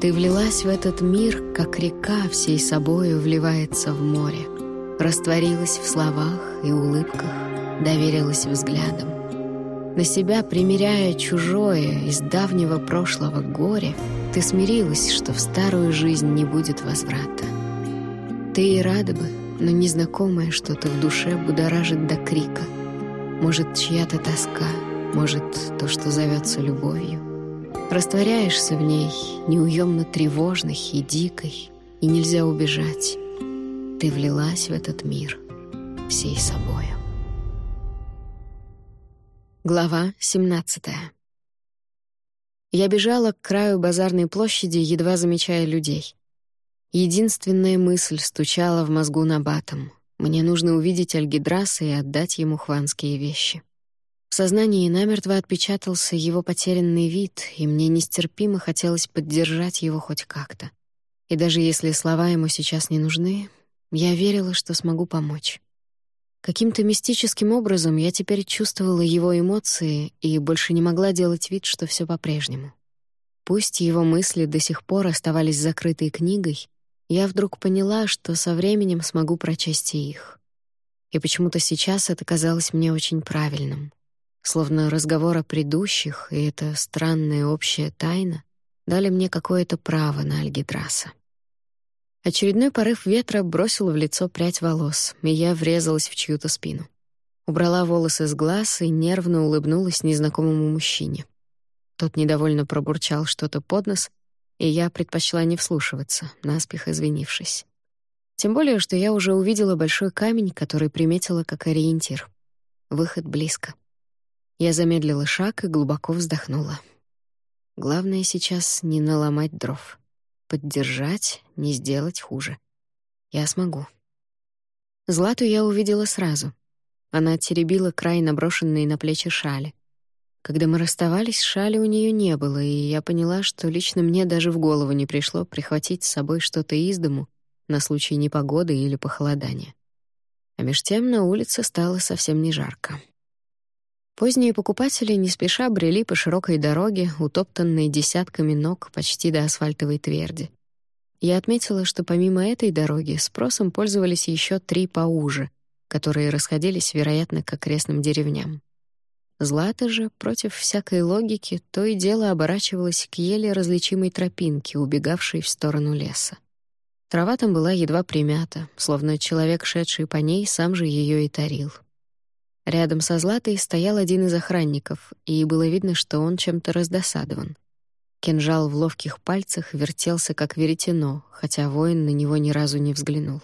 Ты влилась в этот мир, как река всей собою вливается в море. Растворилась в словах и улыбках, доверилась взглядам. На себя примеряя чужое из давнего прошлого горе, ты смирилась, что в старую жизнь не будет возврата. Ты и рада бы, но незнакомое что-то в душе будоражит до крика. Может, чья-то тоска, может, то, что зовется любовью. Растворяешься в ней, неуемно тревожной и дикой, и нельзя убежать. Ты влилась в этот мир всей собою. Глава 17 Я бежала к краю базарной площади, едва замечая людей. Единственная мысль стучала в мозгу на батом. Мне нужно увидеть Альгидраса и отдать ему хванские вещи. В сознании намертво отпечатался его потерянный вид, и мне нестерпимо хотелось поддержать его хоть как-то. И даже если слова ему сейчас не нужны, я верила, что смогу помочь. Каким-то мистическим образом я теперь чувствовала его эмоции и больше не могла делать вид, что все по-прежнему. Пусть его мысли до сих пор оставались закрытой книгой, я вдруг поняла, что со временем смогу прочесть и их. И почему-то сейчас это казалось мне очень правильным. Словно разговор о предыдущих и эта странная общая тайна дали мне какое-то право на Альгидраса. Очередной порыв ветра бросил в лицо прядь волос, и я врезалась в чью-то спину. Убрала волосы с глаз и нервно улыбнулась незнакомому мужчине. Тот недовольно пробурчал что-то под нос, и я предпочла не вслушиваться, наспех извинившись. Тем более, что я уже увидела большой камень, который приметила как ориентир. Выход близко. Я замедлила шаг и глубоко вздохнула. Главное сейчас не наломать дров. Поддержать, не сделать хуже. Я смогу. Злату я увидела сразу. Она теребила край наброшенной на плечи шали. Когда мы расставались, шали у нее не было, и я поняла, что лично мне даже в голову не пришло прихватить с собой что-то из дому на случай непогоды или похолодания. А меж тем на улице стало совсем не жарко. Поздние покупатели не спеша брели по широкой дороге, утоптанной десятками ног почти до асфальтовой тверди. Я отметила, что помимо этой дороги спросом пользовались еще три поуже, которые расходились, вероятно, к окрестным деревням. Злата же, против всякой логики, то и дело оборачивалась к еле различимой тропинке, убегавшей в сторону леса. Трава там была едва примята, словно человек, шедший по ней, сам же ее и тарил. Рядом со Златой стоял один из охранников, и было видно, что он чем-то раздосадован. Кинжал в ловких пальцах вертелся, как веретено, хотя воин на него ни разу не взглянул.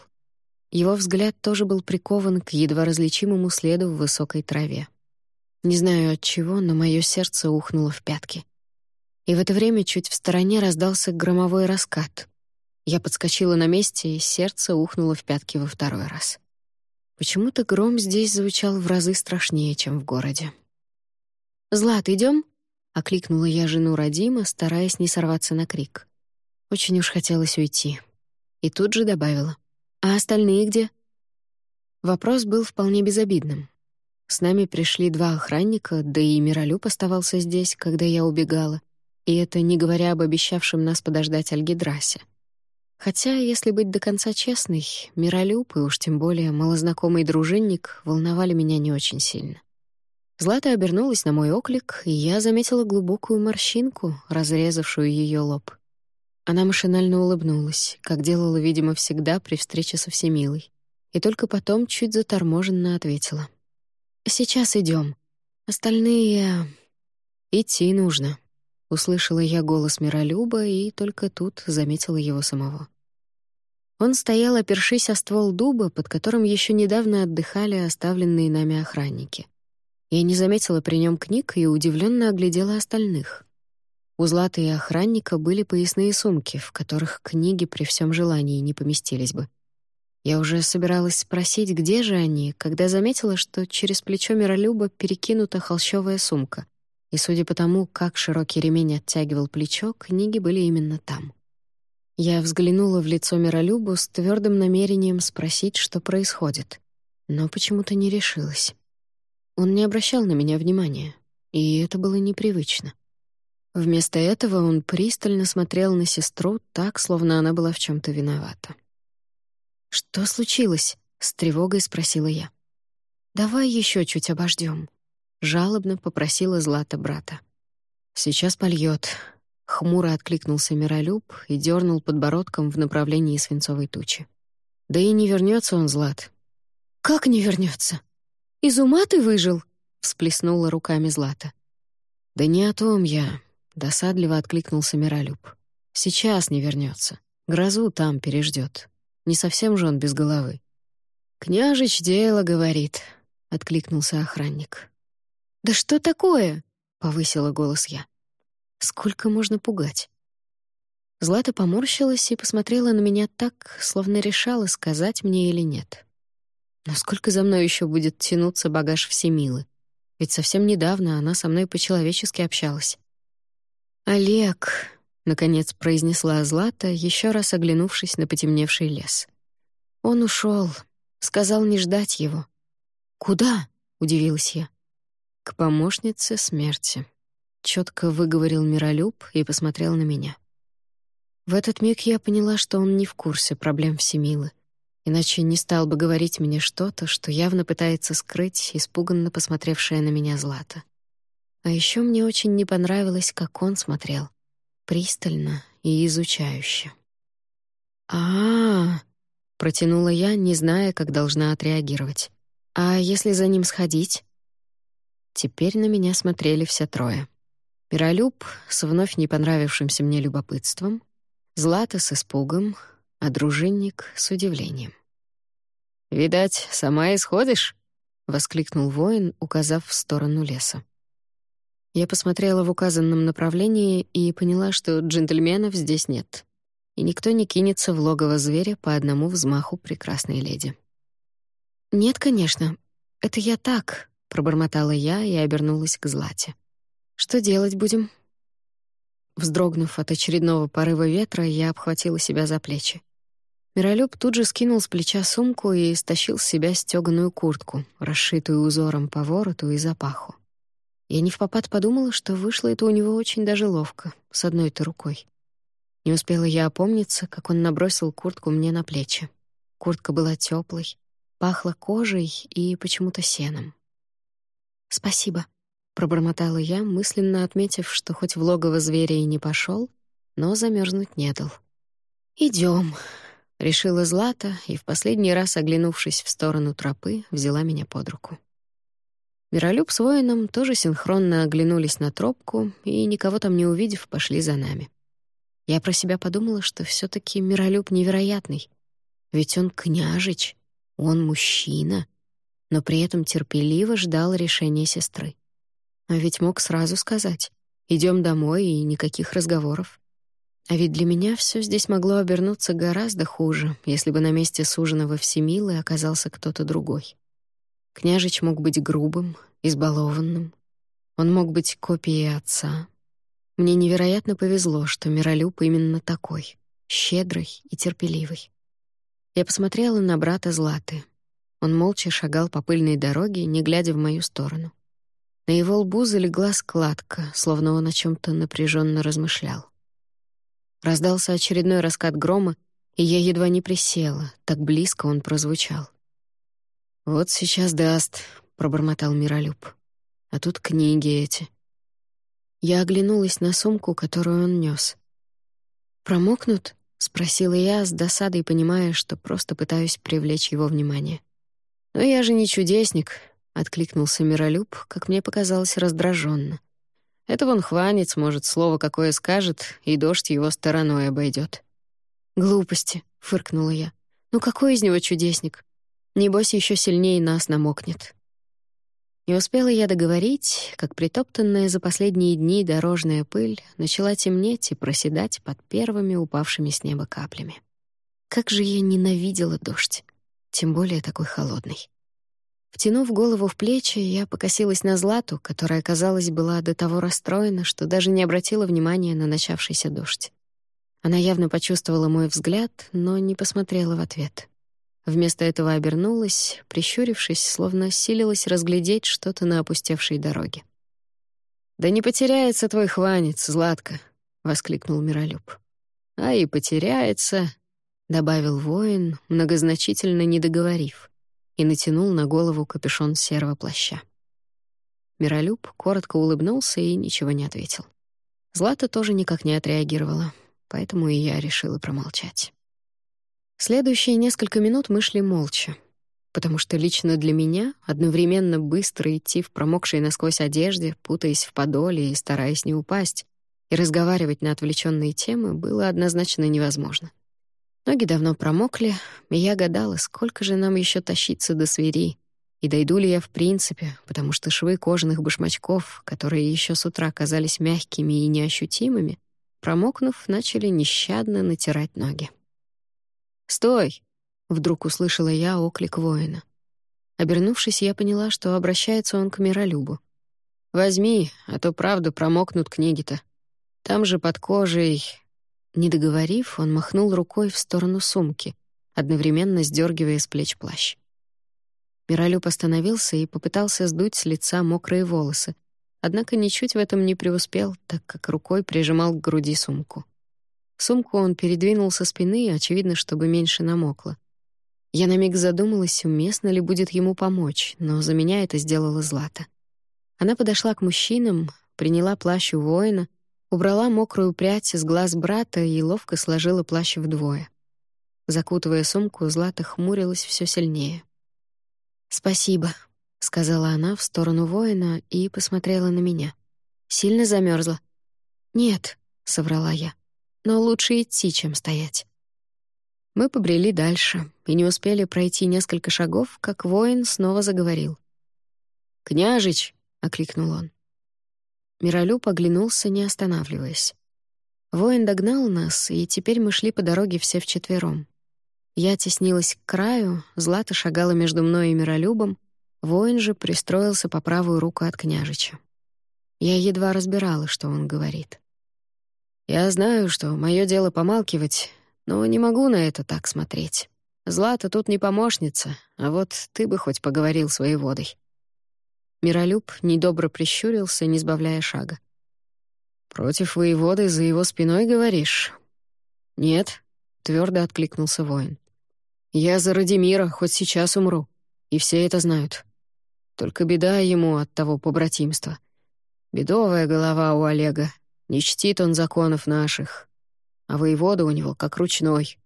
Его взгляд тоже был прикован к едва различимому следу в высокой траве. Не знаю от чего, но мое сердце ухнуло в пятки. И в это время чуть в стороне раздался громовой раскат. Я подскочила на месте, и сердце ухнуло в пятки во второй раз. Почему-то гром здесь звучал в разы страшнее, чем в городе. «Злат, идем? окликнула я жену Радима, стараясь не сорваться на крик. Очень уж хотелось уйти. И тут же добавила. «А остальные где?» Вопрос был вполне безобидным. С нами пришли два охранника, да и Миролюб оставался здесь, когда я убегала. И это не говоря об обещавшем нас подождать Альгидрасе. Хотя, если быть до конца честной, Миролюб и уж тем более малознакомый дружинник волновали меня не очень сильно. Злата обернулась на мой оклик, и я заметила глубокую морщинку, разрезавшую ее лоб. Она машинально улыбнулась, как делала, видимо, всегда при встрече со Всемилой, и только потом чуть заторможенно ответила. «Сейчас идем. Остальные... идти нужно». Услышала я голос Миролюба и только тут заметила его самого. Он стоял, опершись о ствол дуба, под которым еще недавно отдыхали оставленные нами охранники. Я не заметила при нем книг и удивленно оглядела остальных. У Златы и охранника были поясные сумки, в которых книги при всем желании не поместились бы. Я уже собиралась спросить, где же они, когда заметила, что через плечо Миролюба перекинута холщовая сумка. И судя по тому, как широкий ремень оттягивал плечо, книги были именно там. Я взглянула в лицо Миролюбу с твердым намерением спросить, что происходит, но почему-то не решилась. Он не обращал на меня внимания, и это было непривычно. Вместо этого он пристально смотрел на сестру так, словно она была в чем то виновата. «Что случилось?» — с тревогой спросила я. «Давай еще чуть обождем», — жалобно попросила Злата брата. «Сейчас польет», — хмуро откликнулся Миролюб и дернул подбородком в направлении свинцовой тучи. «Да и не вернется он, Злат». «Как не вернется? Из ума ты выжил?» — всплеснула руками Злата. «Да не о том я», — досадливо откликнулся Миролюб. «Сейчас не вернется. Грозу там переждет. Не совсем же он без головы». «Княжич дело говорит», — откликнулся охранник. «Да что такое?» — повысила голос я. «Сколько можно пугать?» Злата поморщилась и посмотрела на меня так, словно решала, сказать мне или нет. Насколько за мной еще будет тянуться багаж всемилы? Ведь совсем недавно она со мной по-человечески общалась. «Олег», — наконец произнесла Злата, еще раз оглянувшись на потемневший лес. «Он ушел, сказал не ждать его». «Куда?» — удивилась я. «К помощнице смерти», — четко выговорил Миролюб и посмотрел на меня. В этот миг я поняла, что он не в курсе проблем Всемилы, иначе не стал бы говорить мне что-то, что явно пытается скрыть испуганно посмотревшая на меня Злата. А еще мне очень не понравилось, как он смотрел. Пристально и изучающе. а, -а, -а протянула я, не зная, как должна отреагировать. «А если за ним сходить?» Теперь на меня смотрели все трое. Миролюб с вновь не понравившимся мне любопытством, Злата с испугом, а дружинник с удивлением. «Видать, сама исходишь?» — воскликнул воин, указав в сторону леса. Я посмотрела в указанном направлении и поняла, что джентльменов здесь нет, и никто не кинется в логово зверя по одному взмаху прекрасной леди. «Нет, конечно. Это я так», — пробормотала я и обернулась к Злате. «Что делать будем?» Вздрогнув от очередного порыва ветра, я обхватила себя за плечи. Миролюб тут же скинул с плеча сумку и стащил с себя стёганую куртку, расшитую узором по вороту и запаху. Я не впопад подумала, что вышло это у него очень даже ловко, с одной-то рукой. Не успела я опомниться, как он набросил куртку мне на плечи. Куртка была тёплой, пахла кожей и почему-то сеном. «Спасибо», — пробормотала я, мысленно отметив, что хоть в логово зверя и не пошел, но замерзнуть не дал. Идем, решила Злата и в последний раз, оглянувшись в сторону тропы, взяла меня под руку. Миролюб с воином тоже синхронно оглянулись на тропку и, никого там не увидев, пошли за нами. Я про себя подумала, что все таки Миролюб невероятный. Ведь он княжич, он мужчина, но при этом терпеливо ждал решения сестры. А ведь мог сразу сказать «идем домой» и никаких разговоров. А ведь для меня все здесь могло обернуться гораздо хуже, если бы на месте суженого Всемилы оказался кто-то другой. Княжич мог быть грубым, избалованным. Он мог быть копией отца. Мне невероятно повезло, что Миролюб именно такой, щедрый и терпеливый. Я посмотрела на брата Златы. Он молча шагал по пыльной дороге, не глядя в мою сторону. На его лбу залегла складка, словно он о чем то напряженно размышлял. Раздался очередной раскат грома, и я едва не присела, так близко он прозвучал. «Вот сейчас даст», — пробормотал Миролюб. «А тут книги эти». Я оглянулась на сумку, которую он нес. «Промокнут?» — спросила я с досадой, понимая, что просто пытаюсь привлечь его внимание. «Но я же не чудесник», — откликнулся Миролюб, как мне показалось, раздраженно. «Это вон хванец, может, слово какое скажет, и дождь его стороной обойдет. «Глупости», — фыркнула я. «Ну какой из него чудесник? Небось, еще сильнее нас намокнет». Не успела я договорить, как притоптанная за последние дни дорожная пыль начала темнеть и проседать под первыми упавшими с неба каплями. Как же я ненавидела дождь, тем более такой холодный. Втянув голову в плечи, я покосилась на Злату, которая, казалось, была до того расстроена, что даже не обратила внимания на начавшийся дождь. Она явно почувствовала мой взгляд, но не посмотрела в ответ. Вместо этого обернулась, прищурившись, словно силилась разглядеть что-то на опустевшей дороге. «Да не потеряется твой хванец, Златка!» — воскликнул Миролюб. «А и потеряется», — добавил воин, многозначительно не договорив, и натянул на голову капюшон серого плаща. Миролюб коротко улыбнулся и ничего не ответил. Злата тоже никак не отреагировала, поэтому и я решила промолчать. Следующие несколько минут мы шли молча, потому что лично для меня одновременно быстро идти в промокшей насквозь одежде, путаясь в подоле и стараясь не упасть, и разговаривать на отвлеченные темы было однозначно невозможно. Ноги давно промокли, и я гадала, сколько же нам еще тащиться до свири, и дойду ли я в принципе, потому что швы кожаных башмачков, которые еще с утра казались мягкими и неощутимыми, промокнув, начали нещадно натирать ноги. «Стой!» — вдруг услышала я оклик воина. Обернувшись, я поняла, что обращается он к Миролюбу. «Возьми, а то правда промокнут книги-то. Там же под кожей...» Не договорив, он махнул рукой в сторону сумки, одновременно сдергивая с плеч плащ. Миролюб остановился и попытался сдуть с лица мокрые волосы, однако ничуть в этом не преуспел, так как рукой прижимал к груди сумку. Сумку он передвинул со спины, очевидно, чтобы меньше намокло. Я на миг задумалась, уместно ли будет ему помочь, но за меня это сделала Злата. Она подошла к мужчинам, приняла плащ у воина, убрала мокрую прядь с глаз брата и ловко сложила плащ вдвое. Закутывая сумку, Злата хмурилась все сильнее. «Спасибо», — сказала она в сторону воина и посмотрела на меня. «Сильно замерзла. «Нет», — соврала я но лучше идти, чем стоять. Мы побрели дальше и не успели пройти несколько шагов, как воин снова заговорил. «Княжич!» — окликнул он. Миролюб оглянулся, не останавливаясь. Воин догнал нас, и теперь мы шли по дороге все вчетвером. Я теснилась к краю, Злата шагала между мной и Миролюбом, воин же пристроился по правую руку от княжича. Я едва разбирала, что он говорит. Я знаю, что мое дело помалкивать, но не могу на это так смотреть. Злата тут не помощница, а вот ты бы хоть поговорил с воеводой». Миролюб недобро прищурился, не сбавляя шага. «Против воеводы за его спиной говоришь?» «Нет», — твердо откликнулся воин. «Я за Радимира хоть сейчас умру, и все это знают. Только беда ему от того побратимства. Бедовая голова у Олега, не чтит он законов наших. А воевода у него как ручной.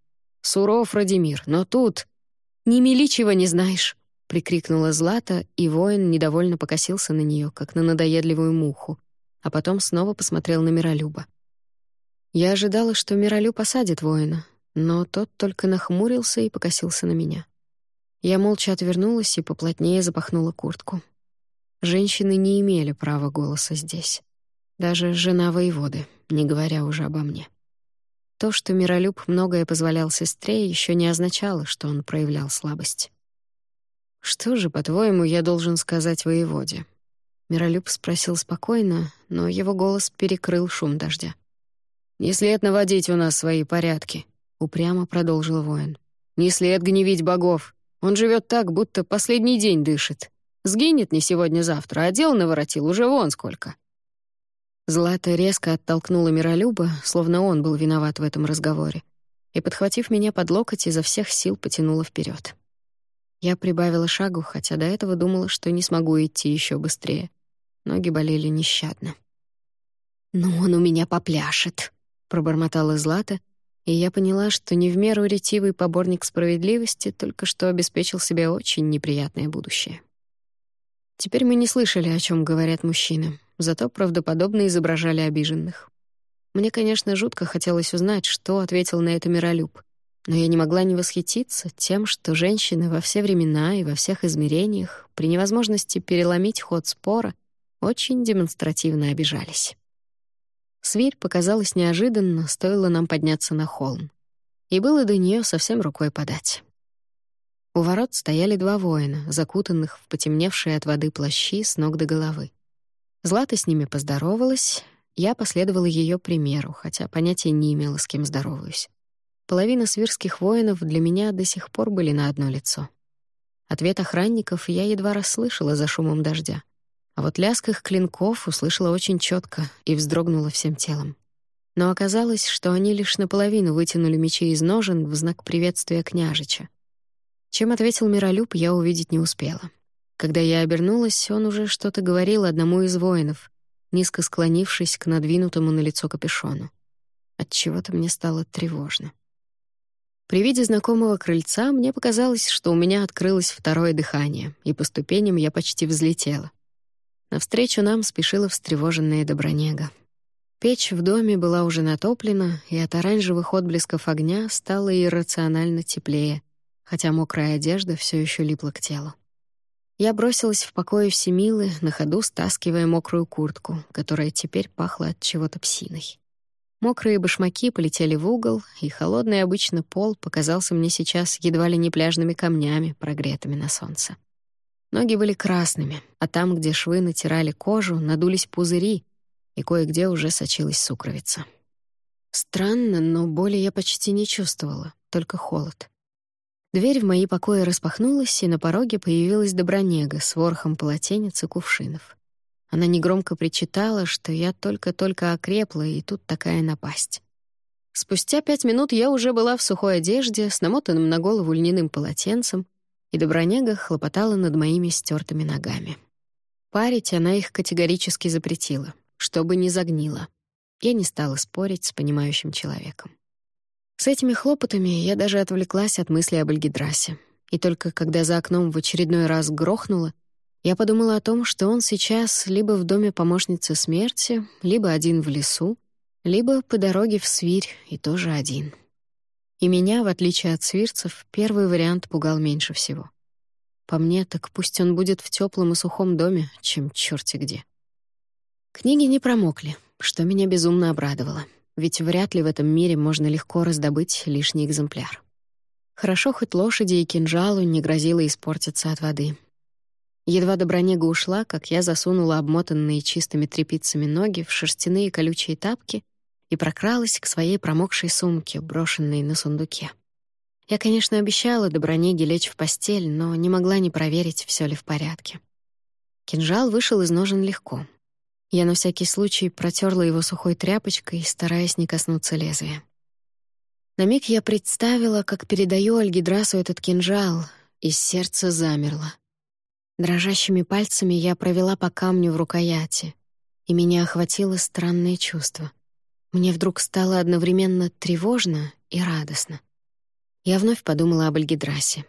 Суров Радимир, но тут... «Не мели, чего не знаешь!» — прикрикнула Злата, и воин недовольно покосился на нее, как на надоедливую муху, а потом снова посмотрел на Миролюба. Я ожидала, что Миролюб осадит воина, но тот только нахмурился и покосился на меня. Я молча отвернулась и поплотнее запахнула куртку. Женщины не имели права голоса здесь. Даже жена воеводы, не говоря уже обо мне. То, что Миролюб многое позволял сестре, еще не означало, что он проявлял слабость. «Что же, по-твоему, я должен сказать воеводе?» Миролюб спросил спокойно, но его голос перекрыл шум дождя. «Не след наводить у нас свои порядки», — упрямо продолжил воин. «Не след гневить богов. Он живет так, будто последний день дышит. Сгинет не сегодня-завтра, а дел наворотил уже вон сколько. Злата резко оттолкнула Миролюба, словно он был виноват в этом разговоре, и, подхватив меня под локоть, изо всех сил потянула вперед. Я прибавила шагу, хотя до этого думала, что не смогу идти еще быстрее. Ноги болели нещадно. «Ну, он у меня попляшет», — пробормотала Злата, и я поняла, что не в меру ретивый поборник справедливости только что обеспечил себе очень неприятное будущее. Теперь мы не слышали, о чем говорят мужчины, зато правдоподобно изображали обиженных. Мне, конечно, жутко хотелось узнать, что ответил на это Миролюб, но я не могла не восхититься тем, что женщины во все времена и во всех измерениях при невозможности переломить ход спора очень демонстративно обижались. Свирь показалась неожиданно, стоило нам подняться на холм. И было до нее совсем рукой подать. У ворот стояли два воина, закутанных в потемневшие от воды плащи с ног до головы. Злата с ними поздоровалась, я последовала ее примеру, хотя понятия не имела, с кем здороваюсь. Половина свирских воинов для меня до сих пор были на одно лицо. Ответ охранников я едва расслышала за шумом дождя. А вот лязг их клинков услышала очень четко и вздрогнула всем телом. Но оказалось, что они лишь наполовину вытянули мечи из ножен в знак приветствия княжича. Чем ответил Миролюб, я увидеть не успела. Когда я обернулась, он уже что-то говорил одному из воинов, низко склонившись к надвинутому на лицо капюшону. Отчего-то мне стало тревожно. При виде знакомого крыльца мне показалось, что у меня открылось второе дыхание, и по ступеням я почти взлетела. Навстречу нам спешила встревоженная Добронега. Печь в доме была уже натоплена, и от оранжевых отблесков огня стало иррационально теплее, хотя мокрая одежда все еще липла к телу. Я бросилась в покое Всемилы, на ходу стаскивая мокрую куртку, которая теперь пахла от чего-то псиной. Мокрые башмаки полетели в угол, и холодный обычно пол показался мне сейчас едва ли не пляжными камнями, прогретыми на солнце. Ноги были красными, а там, где швы натирали кожу, надулись пузыри, и кое-где уже сочилась сукровица. Странно, но боли я почти не чувствовала, только холод. Дверь в мои покои распахнулась, и на пороге появилась Добронега с ворохом полотенец и кувшинов. Она негромко причитала, что я только-только окрепла, и тут такая напасть. Спустя пять минут я уже была в сухой одежде, с намотанным на голову льняным полотенцем, и Добронега хлопотала над моими стертыми ногами. Парить она их категорически запретила, чтобы не загнила. Я не стала спорить с понимающим человеком. С этими хлопотами я даже отвлеклась от мысли об Альгидрасе. И только когда за окном в очередной раз грохнуло, я подумала о том, что он сейчас либо в доме помощницы смерти, либо один в лесу, либо по дороге в свирь и тоже один. И меня, в отличие от свирцев, первый вариант пугал меньше всего. По мне, так пусть он будет в теплом и сухом доме, чем черти где. Книги не промокли, что меня безумно обрадовало, ведь вряд ли в этом мире можно легко раздобыть лишний экземпляр. Хорошо хоть лошади и кинжалу не грозило испортиться от воды — Едва Добронега ушла, как я засунула обмотанные чистыми тряпицами ноги в шерстяные колючие тапки и прокралась к своей промокшей сумке, брошенной на сундуке. Я, конечно, обещала Добронеге лечь в постель, но не могла не проверить, все ли в порядке. Кинжал вышел из ножен легко. Я на всякий случай протерла его сухой тряпочкой, стараясь не коснуться лезвия. На миг я представила, как передаю Альгидрасу этот кинжал, и сердце замерло. Дрожащими пальцами я провела по камню в рукояти, и меня охватило странное чувство. Мне вдруг стало одновременно тревожно и радостно. Я вновь подумала об Альгидрасе.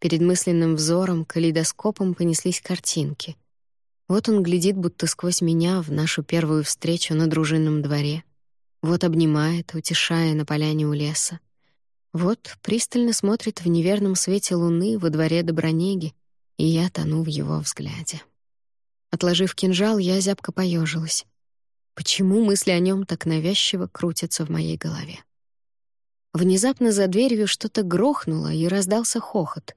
Перед мысленным взором калейдоскопом понеслись картинки. Вот он глядит будто сквозь меня в нашу первую встречу на дружинном дворе. Вот обнимает, утешая на поляне у леса. Вот пристально смотрит в неверном свете луны во дворе Добронеги, и я тону в его взгляде. Отложив кинжал, я зябко поежилась. Почему мысли о нем так навязчиво крутятся в моей голове? Внезапно за дверью что-то грохнуло, и раздался хохот.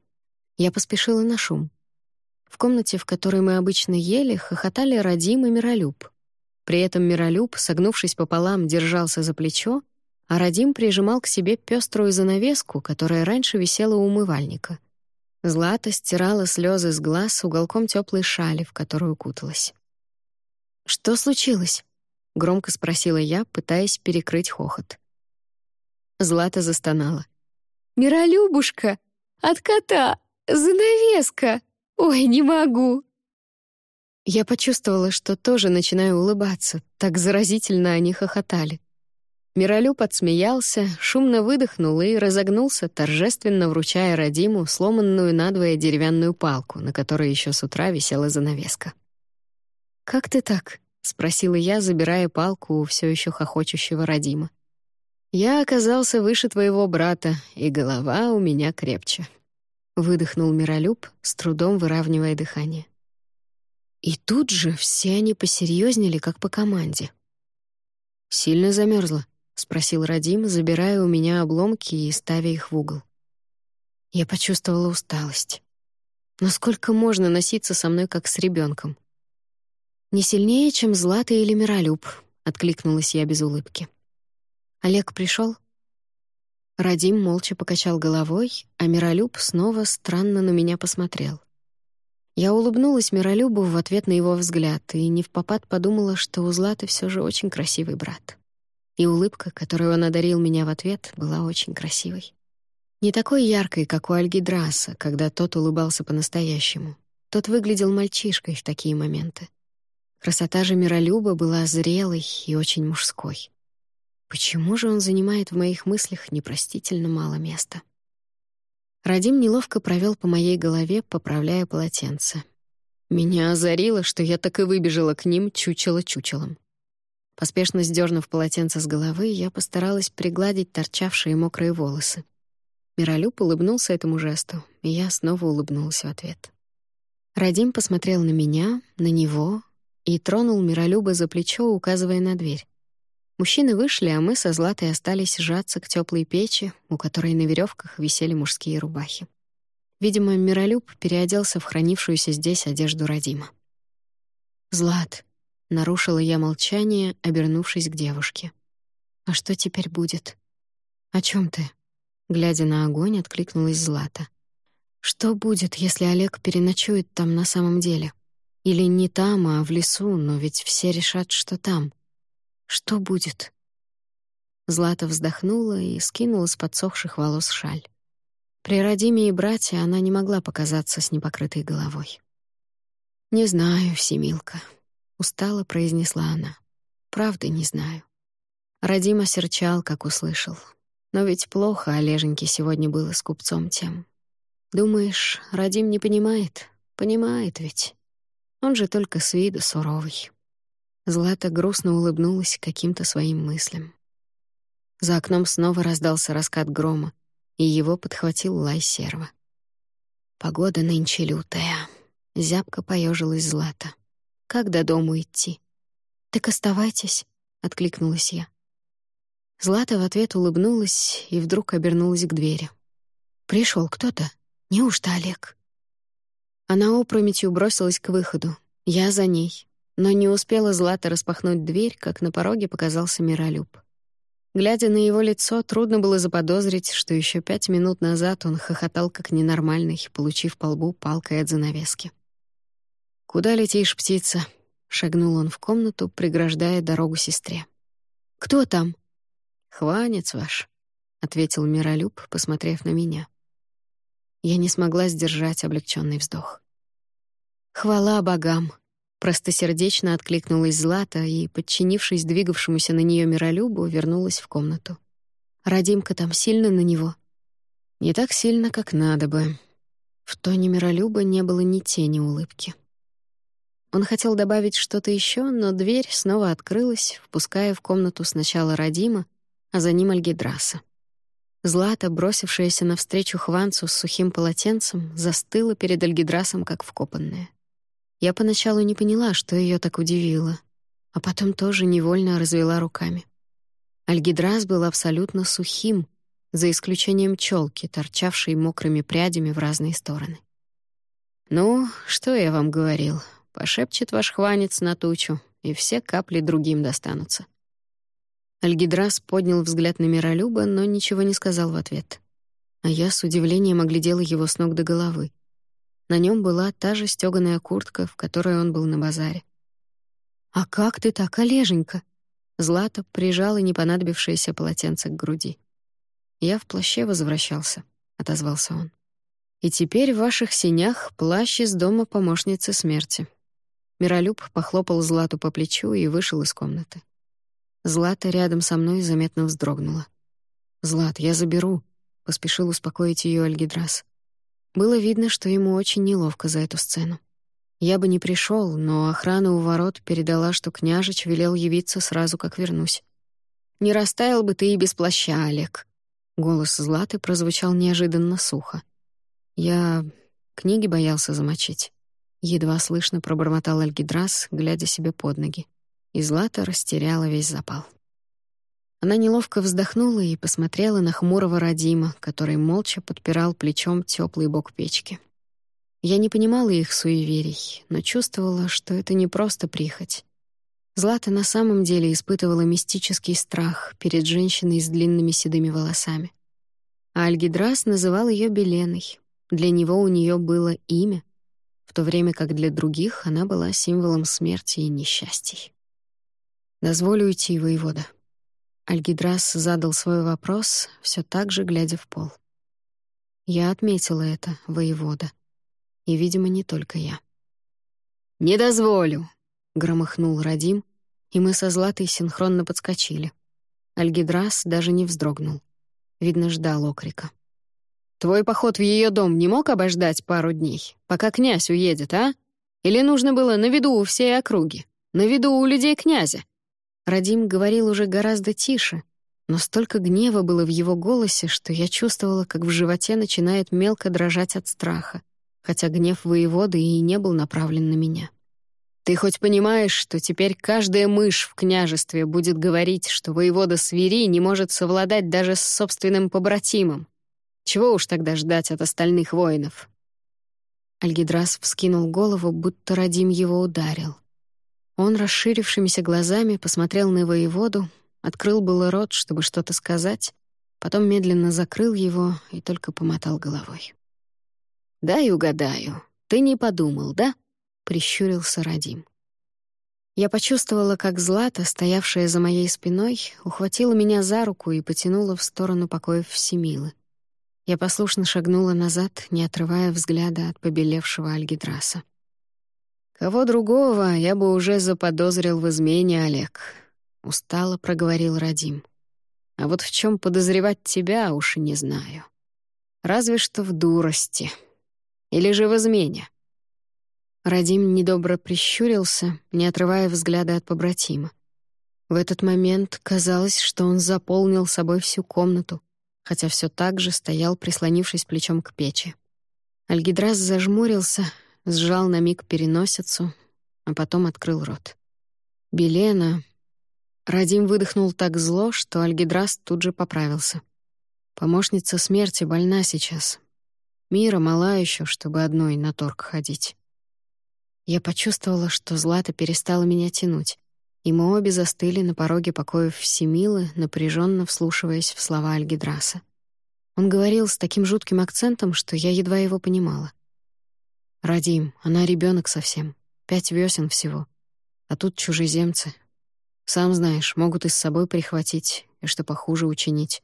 Я поспешила на шум. В комнате, в которой мы обычно ели, хохотали Радим и Миролюб. При этом Миролюб, согнувшись пополам, держался за плечо, а Радим прижимал к себе пеструю занавеску, которая раньше висела у умывальника — Злата стирала слезы с глаз уголком теплой шали, в которую укуталась. «Что случилось?» — громко спросила я, пытаясь перекрыть хохот. Злата застонала. «Миролюбушка! От кота! Занавеска! Ой, не могу!» Я почувствовала, что тоже начинаю улыбаться, так заразительно они хохотали. Миролюб отсмеялся, шумно выдохнул и разогнулся, торжественно вручая Радиму сломанную надвое деревянную палку, на которой еще с утра висела занавеска. «Как ты так?» — спросила я, забирая палку у все еще хохочущего Радима. «Я оказался выше твоего брата, и голова у меня крепче», — выдохнул Миролюб, с трудом выравнивая дыхание. И тут же все они посерьезнели, как по команде. «Сильно замерзла, — спросил Радим, забирая у меня обломки и ставя их в угол. Я почувствовала усталость. Насколько можно носиться со мной, как с ребенком? «Не сильнее, чем Злата или Миролюб», — откликнулась я без улыбки. «Олег пришел? Радим молча покачал головой, а Миролюб снова странно на меня посмотрел. Я улыбнулась Миролюбу в ответ на его взгляд и не в попад подумала, что у Златы все же очень красивый брат. И улыбка, которую он одарил меня в ответ, была очень красивой. Не такой яркой, как у Альгидраса, когда тот улыбался по-настоящему. Тот выглядел мальчишкой в такие моменты. Красота же Миролюба была зрелой и очень мужской. Почему же он занимает в моих мыслях непростительно мало места? Радим неловко провел по моей голове, поправляя полотенце. Меня озарило, что я так и выбежала к ним чучело-чучелом. Поспешно сдернув полотенце с головы, я постаралась пригладить торчавшие мокрые волосы. Миролюб улыбнулся этому жесту, и я снова улыбнулась в ответ. Радим посмотрел на меня, на него и тронул Миролюба за плечо, указывая на дверь. Мужчины вышли, а мы со Златой остались сжаться к теплой печи, у которой на веревках висели мужские рубахи. Видимо, Миролюб переоделся в хранившуюся здесь одежду Радима. «Злат», — нарушила я молчание, обернувшись к девушке. «А что теперь будет?» «О чем ты?» Глядя на огонь, откликнулась Злата. «Что будет, если Олег переночует там на самом деле? Или не там, а в лесу, но ведь все решат, что там. Что будет?» Злата вздохнула и скинула с подсохших волос шаль. При Радиме и брате она не могла показаться с непокрытой головой. «Не знаю, Всемилка», — устало произнесла она. «Правда не знаю». Радим осерчал, как услышал. Но ведь плохо Олеженьке сегодня было с купцом тем. Думаешь, Радим не понимает? Понимает ведь. Он же только с виду суровый. Злата грустно улыбнулась каким-то своим мыслям. За окном снова раздался раскат грома, и его подхватил лай серва. Погода нынче лютая. Зябко поежилась Злата. Как до дому идти? Так оставайтесь, откликнулась я. Злата в ответ улыбнулась и вдруг обернулась к двери. Пришел кто-то. Неужто Олег? Она опрометью бросилась к выходу. Я за ней. Но не успела Злата распахнуть дверь, как на пороге показался Миролюб. Глядя на его лицо, трудно было заподозрить, что еще пять минут назад он хохотал как ненормальный, получив по лбу палкой от занавески. «Куда летишь, птица?» — шагнул он в комнату, преграждая дорогу сестре. «Кто там?» «Хванец ваш», — ответил Миролюб, посмотрев на меня. Я не смогла сдержать облегченный вздох. «Хвала богам!» Простосердечно откликнулась Злата и, подчинившись двигавшемуся на нее миролюбу, вернулась в комнату. «Радимка там сильно на него?» «Не так сильно, как надо бы». В тоне миролюба не было ни тени улыбки. Он хотел добавить что-то еще, но дверь снова открылась, впуская в комнату сначала Радима, а за ним Альгидраса. Злата, бросившаяся навстречу Хванцу с сухим полотенцем, застыла перед Альгидрасом, как вкопанная. Я поначалу не поняла, что ее так удивило, а потом тоже невольно развела руками. Альгидрас был абсолютно сухим, за исключением челки, торчавшей мокрыми прядями в разные стороны. «Ну, что я вам говорил? Пошепчет ваш хванец на тучу, и все капли другим достанутся». Альгидрас поднял взгляд на Миролюба, но ничего не сказал в ответ. А я с удивлением оглядела его с ног до головы. На нем была та же стёганая куртка, в которой он был на базаре. «А как ты так, Олеженька?» Злата прижала непонадобившееся полотенце к груди. «Я в плаще возвращался», — отозвался он. «И теперь в ваших синях плащ из дома помощницы смерти». Миролюб похлопал Злату по плечу и вышел из комнаты. Злата рядом со мной заметно вздрогнула. «Злат, я заберу», — поспешил успокоить ее Альгидрас. Было видно, что ему очень неловко за эту сцену. Я бы не пришел, но охрана у ворот передала, что княжич велел явиться сразу, как вернусь. «Не растаял бы ты и без плаща, Олег». Голос Златы прозвучал неожиданно сухо. Я книги боялся замочить. Едва слышно пробормотал Альгидрас, глядя себе под ноги. И Злата растеряла весь запал. Она неловко вздохнула и посмотрела на хмурого Радима, который молча подпирал плечом теплый бок печки. Я не понимала их суеверий, но чувствовала, что это не просто прихоть. Злата на самом деле испытывала мистический страх перед женщиной с длинными седыми волосами. А Альгидрас называл ее Беленой. Для него у нее было имя. То время как для других она была символом смерти и несчастий. «Дозволю уйти, воевода». Альгидрас задал свой вопрос, все так же глядя в пол. Я отметила это, воевода. И, видимо, не только я. «Не дозволю!» — громыхнул Радим, и мы со Златой синхронно подскочили. Альгидрас даже не вздрогнул. Видно, ждал окрика. «Твой поход в ее дом не мог обождать пару дней, пока князь уедет, а? Или нужно было на виду у всей округи, на виду у людей князя?» Радим говорил уже гораздо тише, но столько гнева было в его голосе, что я чувствовала, как в животе начинает мелко дрожать от страха, хотя гнев воеводы и не был направлен на меня. «Ты хоть понимаешь, что теперь каждая мышь в княжестве будет говорить, что воевода Свири не может совладать даже с собственным побратимом? Чего уж тогда ждать от остальных воинов?» Альгидрас вскинул голову, будто Радим его ударил — он расширившимися глазами посмотрел на воеводу, открыл было рот, чтобы что-то сказать, потом медленно закрыл его и только помотал головой. «Дай угадаю, ты не подумал, да?» — прищурился Радим. Я почувствовала, как Злата, стоявшая за моей спиной, ухватила меня за руку и потянула в сторону покоев Всемилы. Я послушно шагнула назад, не отрывая взгляда от побелевшего Альгидраса. «Кого другого я бы уже заподозрил в измене, Олег», — устало проговорил Радим. «А вот в чем подозревать тебя, уж и не знаю. Разве что в дурости. Или же в измене». Радим недобро прищурился, не отрывая взгляда от побратима. В этот момент казалось, что он заполнил собой всю комнату, хотя все так же стоял, прислонившись плечом к печи. Альгидрас зажмурился, сжал на миг переносицу, а потом открыл рот. «Белена...» Радим выдохнул так зло, что Альгидрас тут же поправился. «Помощница смерти больна сейчас. Мира мала еще, чтобы одной на торг ходить». Я почувствовала, что Злата перестала меня тянуть, и мы обе застыли на пороге покоев Всемилы, напряженно вслушиваясь в слова Альгидраса. Он говорил с таким жутким акцентом, что я едва его понимала. Радим, она ребенок совсем. Пять весен всего. А тут чужеземцы. Сам знаешь, могут и с собой прихватить, и что похуже учинить.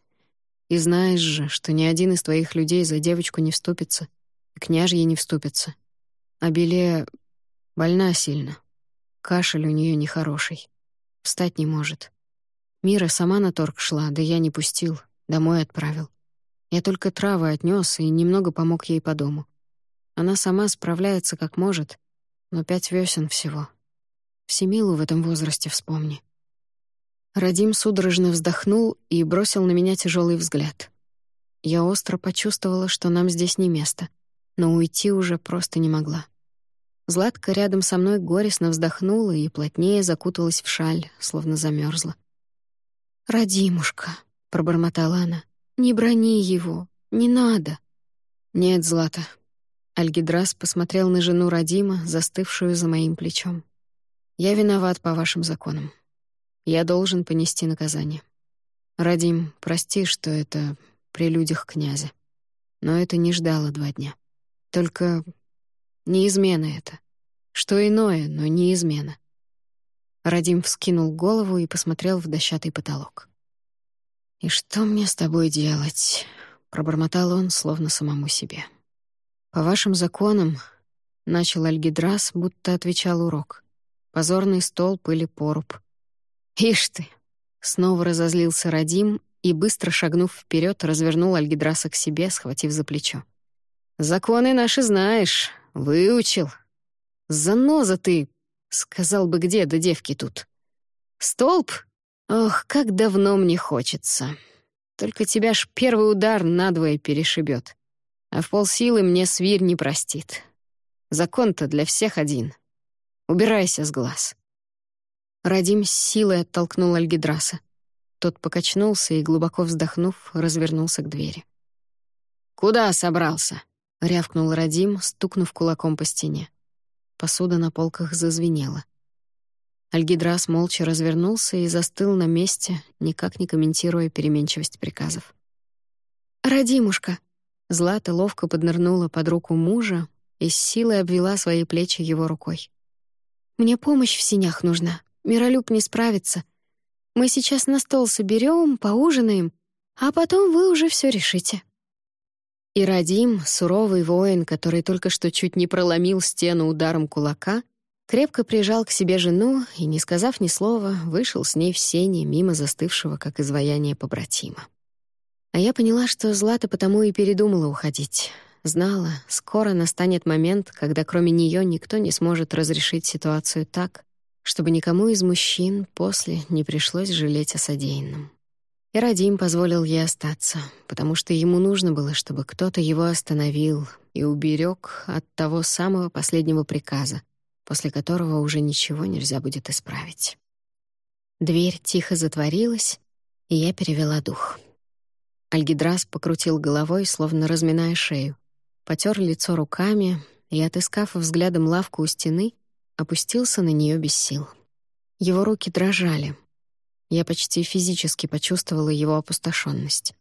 И знаешь же, что ни один из твоих людей за девочку не вступится, и княжье не вступится. А Беле больна сильно. Кашель у нее нехороший. Встать не может. Мира сама на торг шла, да я не пустил, домой отправил. Я только травы отнес и немного помог ей по дому. Она сама справляется как может, но пять весен всего. Всемилу в этом возрасте вспомни. Радим судорожно вздохнул и бросил на меня тяжелый взгляд. Я остро почувствовала, что нам здесь не место, но уйти уже просто не могла. Златка рядом со мной горестно вздохнула и плотнее закуталась в шаль, словно замерзла. «Радимушка», — пробормотала она, — «не брони его, не надо». «Нет, Злата, Альгидрас посмотрел на жену Радима, застывшую за моим плечом. «Я виноват по вашим законам. Я должен понести наказание. Радим, прости, что это при людях князя. Но это не ждало два дня. Только не измена это. Что иное, но не измена». Радим вскинул голову и посмотрел в дощатый потолок. «И что мне с тобой делать?» — пробормотал он, словно самому себе. «По вашим законам», — начал Альгидрас, будто отвечал урок. «Позорный столб или поруб». «Ишь ты!» — снова разозлился Радим и, быстро шагнув вперед, развернул Альгидраса к себе, схватив за плечо. «Законы наши знаешь, выучил. Заноза ты!» — сказал бы, где до девки тут. «Столб? Ох, как давно мне хочется. Только тебя ж первый удар надвое перешибет а в полсилы мне свирь не простит. Закон-то для всех один. Убирайся с глаз». Радим с силой оттолкнул Альгидраса. Тот покачнулся и, глубоко вздохнув, развернулся к двери. «Куда собрался?» — рявкнул Радим, стукнув кулаком по стене. Посуда на полках зазвенела. Альгидрас молча развернулся и застыл на месте, никак не комментируя переменчивость приказов. «Радимушка!» Злата ловко поднырнула под руку мужа, и с силой обвела свои плечи его рукой. «Мне помощь в синях нужна. Миролюб не справится. Мы сейчас на стол соберем, поужинаем, а потом вы уже все решите». И Радим, суровый воин, который только что чуть не проломил стену ударом кулака, крепко прижал к себе жену и, не сказав ни слова, вышел с ней в сене мимо застывшего, как изваяние побратима. А я поняла, что Злата потому и передумала уходить. Знала, скоро настанет момент, когда кроме нее никто не сможет разрешить ситуацию так, чтобы никому из мужчин после не пришлось жалеть о содеянном. И Радим позволил ей остаться, потому что ему нужно было, чтобы кто-то его остановил и уберег от того самого последнего приказа, после которого уже ничего нельзя будет исправить. Дверь тихо затворилась, и я перевела дух. Альгидрас покрутил головой, словно разминая шею, потер лицо руками и, отыскав взглядом лавку у стены, опустился на нее без сил. Его руки дрожали, я почти физически почувствовала его опустошенность.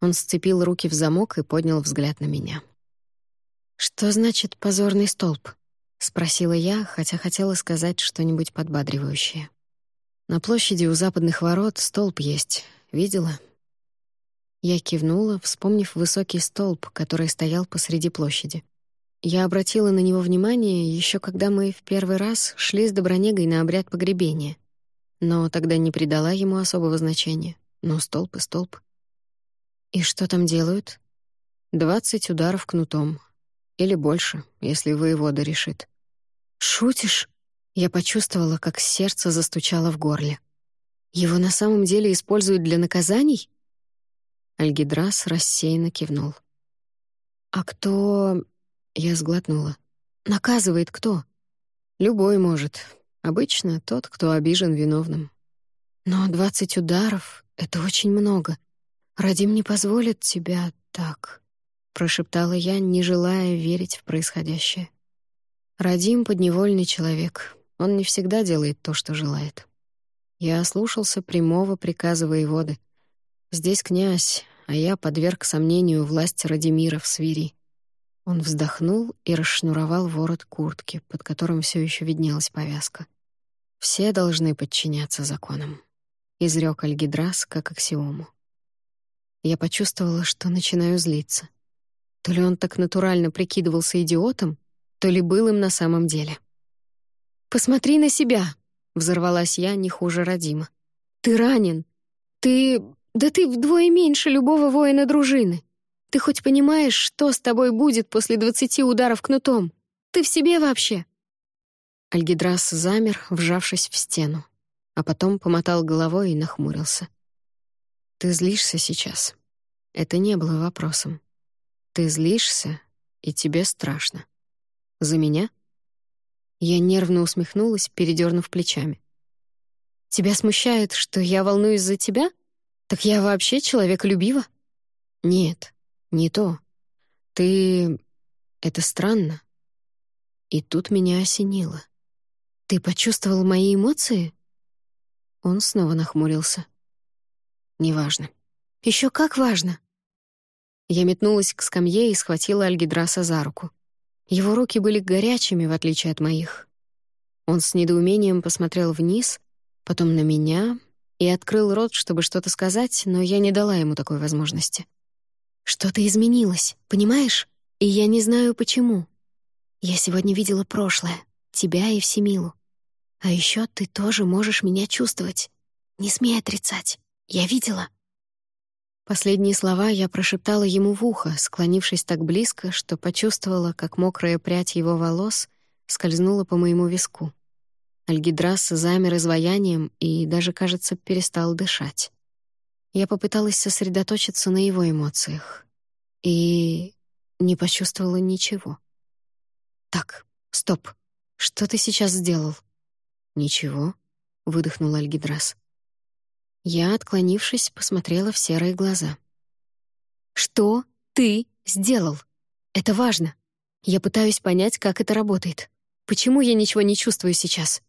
Он сцепил руки в замок и поднял взгляд на меня. «Что значит позорный столб?» — спросила я, хотя хотела сказать что-нибудь подбадривающее. «На площади у западных ворот столб есть. Видела?» Я кивнула, вспомнив высокий столб, который стоял посреди площади. Я обратила на него внимание еще когда мы в первый раз шли с Добронегой на обряд погребения — но тогда не придала ему особого значения. Но столб и столб. И что там делают? Двадцать ударов кнутом. Или больше, если воевода решит. «Шутишь?» Я почувствовала, как сердце застучало в горле. «Его на самом деле используют для наказаний?» Альгидрас рассеянно кивнул. «А кто...» — я сглотнула. «Наказывает кто?» «Любой может, Обычно тот, кто обижен виновным. Но двадцать ударов — это очень много. Радим не позволит тебя так, — прошептала я, не желая верить в происходящее. Радим — подневольный человек. Он не всегда делает то, что желает. Я ослушался прямого приказа воеводы. Здесь князь, а я подверг сомнению власть Радимира в Свири. Он вздохнул и расшнуровал ворот куртки, под которым все еще виднелась повязка. Все должны подчиняться законам. Изрек Альгидрас как аксиому. Я почувствовала, что начинаю злиться. То ли он так натурально прикидывался идиотом, то ли был им на самом деле. «Посмотри на себя!» — взорвалась я не хуже Родима. «Ты ранен! Ты... да ты вдвое меньше любого воина дружины! Ты хоть понимаешь, что с тобой будет после двадцати ударов кнутом? Ты в себе вообще?» Альгидрас замер, вжавшись в стену, а потом помотал головой и нахмурился. «Ты злишься сейчас?» Это не было вопросом. «Ты злишься, и тебе страшно. За меня?» Я нервно усмехнулась, передернув плечами. «Тебя смущает, что я волнуюсь за тебя? Так я вообще человеколюбива?» «Нет, не то. Ты... Это странно». И тут меня осенило. «Ты почувствовал мои эмоции?» Он снова нахмурился. «Неважно». Еще как важно!» Я метнулась к скамье и схватила Альгидраса за руку. Его руки были горячими, в отличие от моих. Он с недоумением посмотрел вниз, потом на меня и открыл рот, чтобы что-то сказать, но я не дала ему такой возможности. «Что-то изменилось, понимаешь? И я не знаю, почему. Я сегодня видела прошлое, тебя и Всемилу. А еще ты тоже можешь меня чувствовать. Не смей отрицать. Я видела». Последние слова я прошептала ему в ухо, склонившись так близко, что почувствовала, как мокрая прядь его волос скользнула по моему виску. Альгидрас замер изваянием и даже, кажется, перестал дышать. Я попыталась сосредоточиться на его эмоциях и не почувствовала ничего. «Так, стоп. Что ты сейчас сделал?» «Ничего», — выдохнул Альгидрас. Я, отклонившись, посмотрела в серые глаза. «Что ты сделал? Это важно. Я пытаюсь понять, как это работает. Почему я ничего не чувствую сейчас?»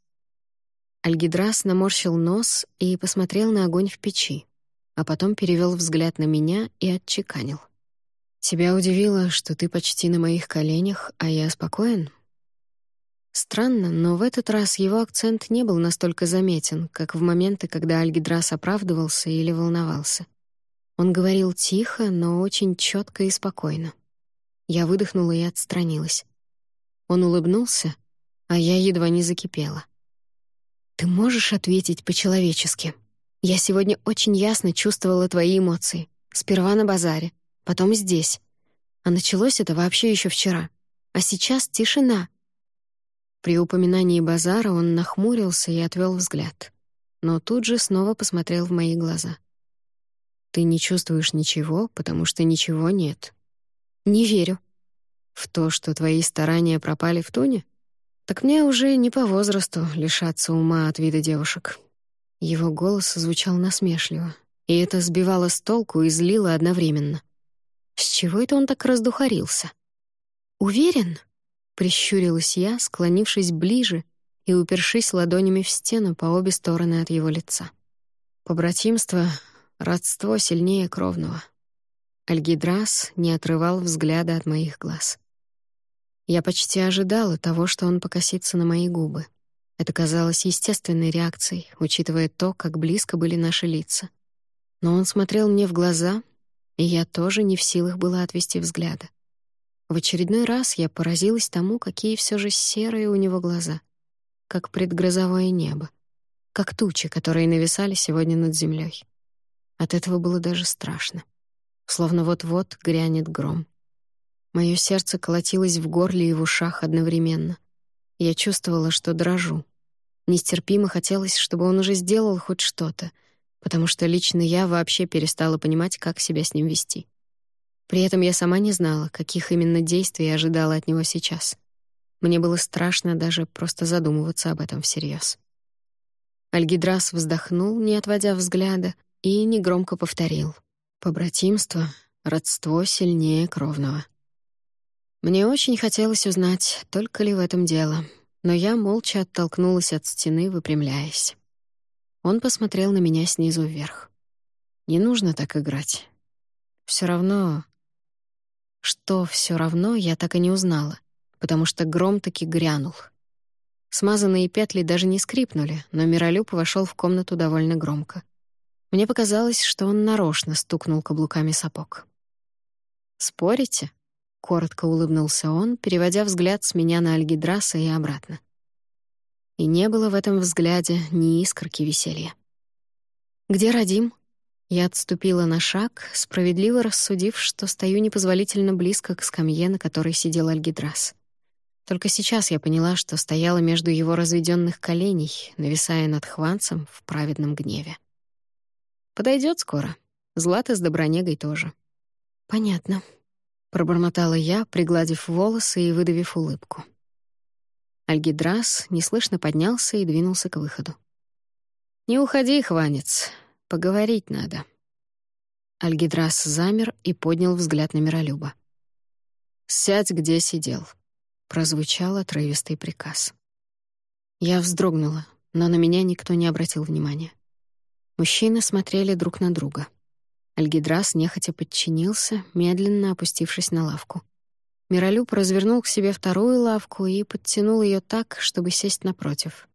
Альгидрас наморщил нос и посмотрел на огонь в печи, а потом перевел взгляд на меня и отчеканил. «Тебя удивило, что ты почти на моих коленях, а я спокоен?» Странно, но в этот раз его акцент не был настолько заметен, как в моменты, когда Альгидрас оправдывался или волновался. Он говорил тихо, но очень четко и спокойно. Я выдохнула и отстранилась. Он улыбнулся, а я едва не закипела. «Ты можешь ответить по-человечески? Я сегодня очень ясно чувствовала твои эмоции. Сперва на базаре, потом здесь. А началось это вообще еще вчера. А сейчас тишина. При упоминании базара он нахмурился и отвел взгляд. Но тут же снова посмотрел в мои глаза. «Ты не чувствуешь ничего, потому что ничего нет». «Не верю». «В то, что твои старания пропали в туне? Так мне уже не по возрасту лишаться ума от вида девушек». Его голос звучал насмешливо, и это сбивало с толку и злило одновременно. С чего это он так раздухарился? «Уверен?» Прищурилась я, склонившись ближе и упершись ладонями в стену по обе стороны от его лица. Побратимство — родство сильнее кровного. Альгидрас не отрывал взгляда от моих глаз. Я почти ожидала того, что он покосится на мои губы. Это казалось естественной реакцией, учитывая то, как близко были наши лица. Но он смотрел мне в глаза, и я тоже не в силах была отвести взгляда. В очередной раз я поразилась тому, какие все же серые у него глаза, как предгрозовое небо, как тучи, которые нависали сегодня над землей. От этого было даже страшно. Словно вот-вот грянет гром. Мое сердце колотилось в горле и в ушах одновременно. Я чувствовала, что дрожу. Нестерпимо хотелось, чтобы он уже сделал хоть что-то, потому что лично я вообще перестала понимать, как себя с ним вести. При этом я сама не знала, каких именно действий ожидала от него сейчас. Мне было страшно даже просто задумываться об этом всерьез. Альгидрас вздохнул, не отводя взгляда, и негромко повторил. «Побратимство — родство сильнее кровного». Мне очень хотелось узнать, только ли в этом дело, но я молча оттолкнулась от стены, выпрямляясь. Он посмотрел на меня снизу вверх. «Не нужно так играть. Все равно что все равно я так и не узнала, потому что гром таки грянул. Смазанные петли даже не скрипнули, но Миролюб вошел в комнату довольно громко. Мне показалось, что он нарочно стукнул каблуками сапог. «Спорите?» — коротко улыбнулся он, переводя взгляд с меня на Альгидраса и обратно. И не было в этом взгляде ни искорки веселья. «Где родим?» Я отступила на шаг, справедливо рассудив, что стою непозволительно близко к скамье, на которой сидел Альгидрас. Только сейчас я поняла, что стояла между его разведённых коленей, нависая над Хванцем в праведном гневе. Подойдёт скоро. Злата с Добронегой тоже. «Понятно», — пробормотала я, пригладив волосы и выдавив улыбку. Альгидрас неслышно поднялся и двинулся к выходу. «Не уходи, Хванец. Поговорить надо». Альгидрас замер и поднял взгляд на Миролюба. «Сядь, где сидел», — прозвучал отрывистый приказ. Я вздрогнула, но на меня никто не обратил внимания. Мужчины смотрели друг на друга. Альгидрас нехотя подчинился, медленно опустившись на лавку. Миролюб развернул к себе вторую лавку и подтянул ее так, чтобы сесть напротив.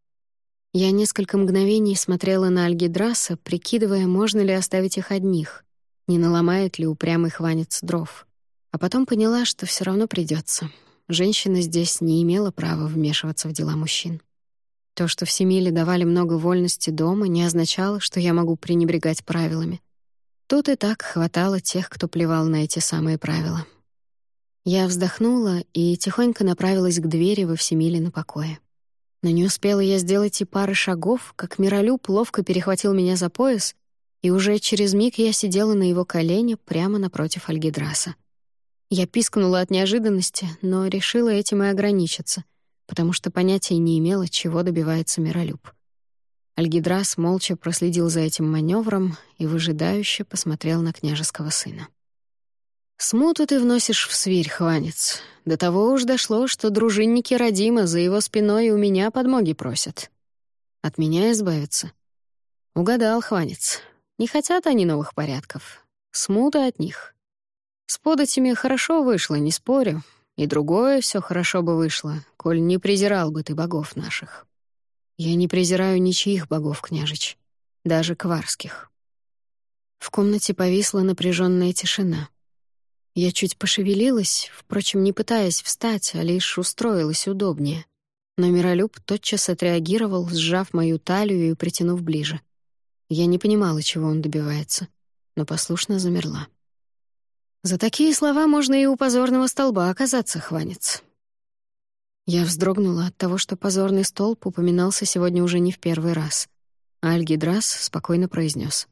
Я несколько мгновений смотрела на Альгидраса, прикидывая, можно ли оставить их одних, не наломает ли упрямый хванец дров. А потом поняла, что все равно придется. Женщина здесь не имела права вмешиваться в дела мужчин. То, что в Семиле давали много вольности дома, не означало, что я могу пренебрегать правилами. Тут и так хватало тех, кто плевал на эти самые правила. Я вздохнула и тихонько направилась к двери во Всемиле на покое. Но не успела я сделать и пары шагов, как Миролюб ловко перехватил меня за пояс, и уже через миг я сидела на его колене прямо напротив Альгидраса. Я пискнула от неожиданности, но решила этим и ограничиться, потому что понятия не имела, чего добивается Миролюб. Альгидрас молча проследил за этим маневром и выжидающе посмотрел на княжеского сына. «Смуту ты вносишь в свирь, хванец. До того уж дошло, что дружинники Родима за его спиной у меня подмоги просят. От меня избавиться. Угадал, хванец. Не хотят они новых порядков. Смута от них. С податями хорошо вышло, не спорю. И другое все хорошо бы вышло, коль не презирал бы ты богов наших. Я не презираю ничьих богов, княжич, даже кварских. В комнате повисла напряженная тишина. Я чуть пошевелилась, впрочем, не пытаясь встать, а лишь устроилась удобнее. Но Миролюб тотчас отреагировал, сжав мою талию и притянув ближе. Я не понимала, чего он добивается, но послушно замерла. За такие слова можно и у позорного столба оказаться, хванец. Я вздрогнула от того, что позорный столб упоминался сегодня уже не в первый раз. Альгидрас спокойно произнес: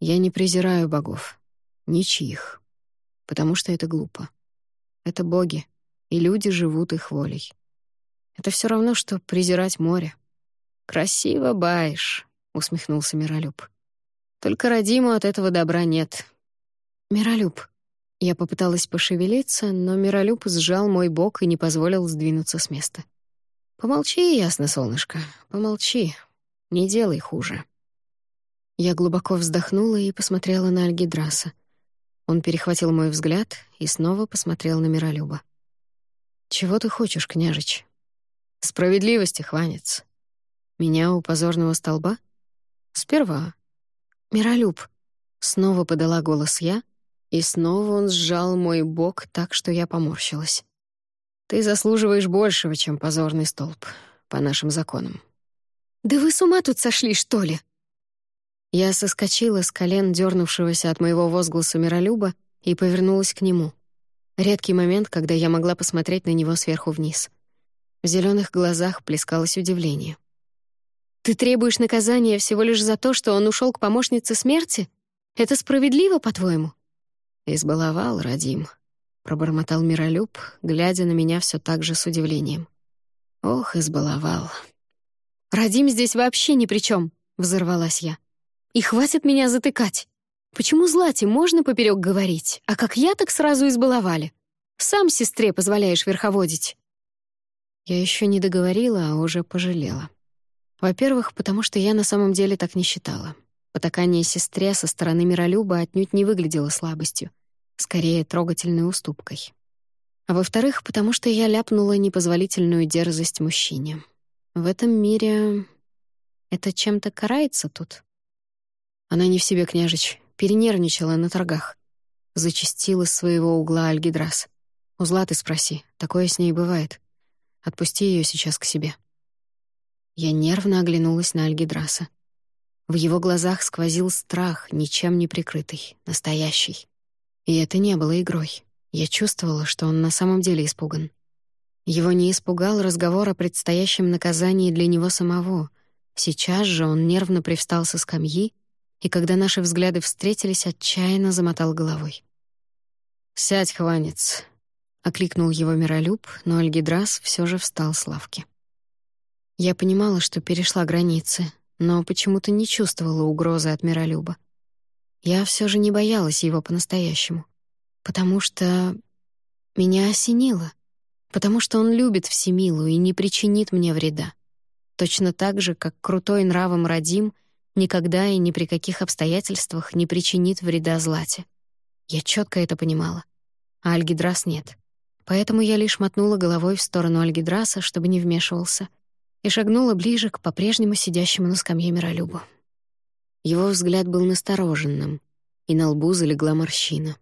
«Я не презираю богов. Ничьих потому что это глупо. Это боги, и люди живут их волей. Это все равно, что презирать море. «Красиво баешь», — усмехнулся Миролюб. «Только Радиму от этого добра нет». «Миролюб». Я попыталась пошевелиться, но Миролюб сжал мой бок и не позволил сдвинуться с места. «Помолчи, ясно, солнышко, помолчи. Не делай хуже». Я глубоко вздохнула и посмотрела на Альгидраса. Он перехватил мой взгляд и снова посмотрел на Миролюба. «Чего ты хочешь, княжич?» «Справедливости, хванец. Меня у позорного столба?» «Сперва». «Миролюб», — снова подала голос я, и снова он сжал мой бок так, что я поморщилась. «Ты заслуживаешь большего, чем позорный столб, по нашим законам». «Да вы с ума тут сошли, что ли?» Я соскочила с колен дернувшегося от моего возгласа миролюба и повернулась к нему. Редкий момент, когда я могла посмотреть на него сверху вниз. В зеленых глазах плескалось удивление. «Ты требуешь наказания всего лишь за то, что он ушел к помощнице смерти? Это справедливо, по-твоему?» «Избаловал, Радим», — пробормотал Миролюб, глядя на меня все так же с удивлением. «Ох, избаловал». «Радим здесь вообще ни при чем, взорвалась я. И хватит меня затыкать. Почему Злате можно поперек говорить, а как я, так сразу избаловали? Сам сестре позволяешь верховодить. Я еще не договорила, а уже пожалела. Во-первых, потому что я на самом деле так не считала. Потакание сестре со стороны Миролюба отнюдь не выглядело слабостью, скорее трогательной уступкой. А во-вторых, потому что я ляпнула непозволительную дерзость мужчине. В этом мире это чем-то карается тут? Она не в себе, княжич, перенервничала на торгах. Зачастила своего угла Альгидрас. У Златы спроси, такое с ней бывает. Отпусти ее сейчас к себе. Я нервно оглянулась на Альгидраса. В его глазах сквозил страх, ничем не прикрытый, настоящий. И это не было игрой. Я чувствовала, что он на самом деле испуган. Его не испугал разговор о предстоящем наказании для него самого. Сейчас же он нервно привстал со скамьи и когда наши взгляды встретились, отчаянно замотал головой. «Сядь, хванец», — окликнул его Миролюб, но Альгидрас все же встал с лавки. Я понимала, что перешла границы, но почему-то не чувствовала угрозы от Миролюба. Я все же не боялась его по-настоящему, потому что меня осенило, потому что он любит Всемилу и не причинит мне вреда. Точно так же, как крутой нравом Радим — никогда и ни при каких обстоятельствах не причинит вреда Злате. Я четко это понимала. А Альгидрас нет. Поэтому я лишь мотнула головой в сторону Альгидраса, чтобы не вмешивался, и шагнула ближе к по-прежнему сидящему на скамье Миролюбу. Его взгляд был настороженным, и на лбу залегла морщина.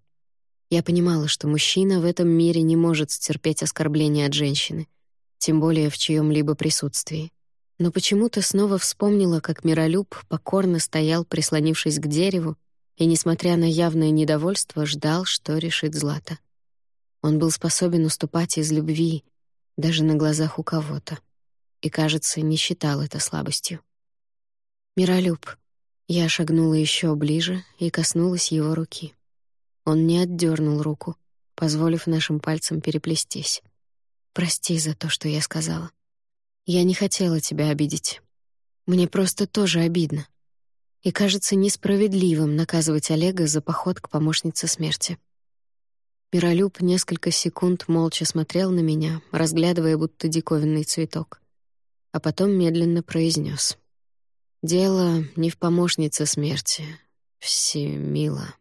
Я понимала, что мужчина в этом мире не может стерпеть оскорбления от женщины, тем более в чьем либо присутствии но почему-то снова вспомнила, как Миролюб покорно стоял, прислонившись к дереву, и, несмотря на явное недовольство, ждал, что решит Злата. Он был способен уступать из любви, даже на глазах у кого-то, и, кажется, не считал это слабостью. «Миролюб», я шагнула еще ближе и коснулась его руки. Он не отдернул руку, позволив нашим пальцам переплестись. «Прости за то, что я сказала». Я не хотела тебя обидеть. Мне просто тоже обидно. И кажется несправедливым наказывать Олега за поход к помощнице смерти. Миролюб несколько секунд молча смотрел на меня, разглядывая будто диковинный цветок, а потом медленно произнес: «Дело не в помощнице смерти, все мило».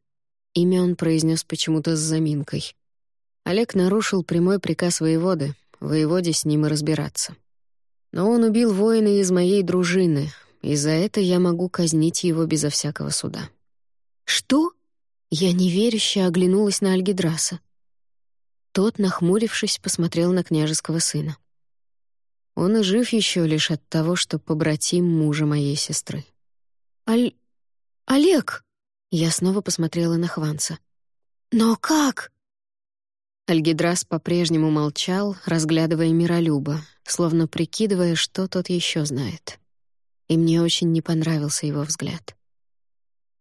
Имя он произнес почему-то с заминкой. Олег нарушил прямой приказ воеводы, воеводе с ним и разбираться. Но он убил воина из моей дружины, и за это я могу казнить его безо всякого суда. «Что?» Я неверяще оглянулась на Альгидраса. Тот, нахмурившись, посмотрел на княжеского сына. Он и жив еще лишь от того, что побратим мужа моей сестры. «Аль... Олег!» Я снова посмотрела на Хванца. «Но как?» Альгидрас по-прежнему молчал, разглядывая Миролюба, словно прикидывая, что тот еще знает. И мне очень не понравился его взгляд.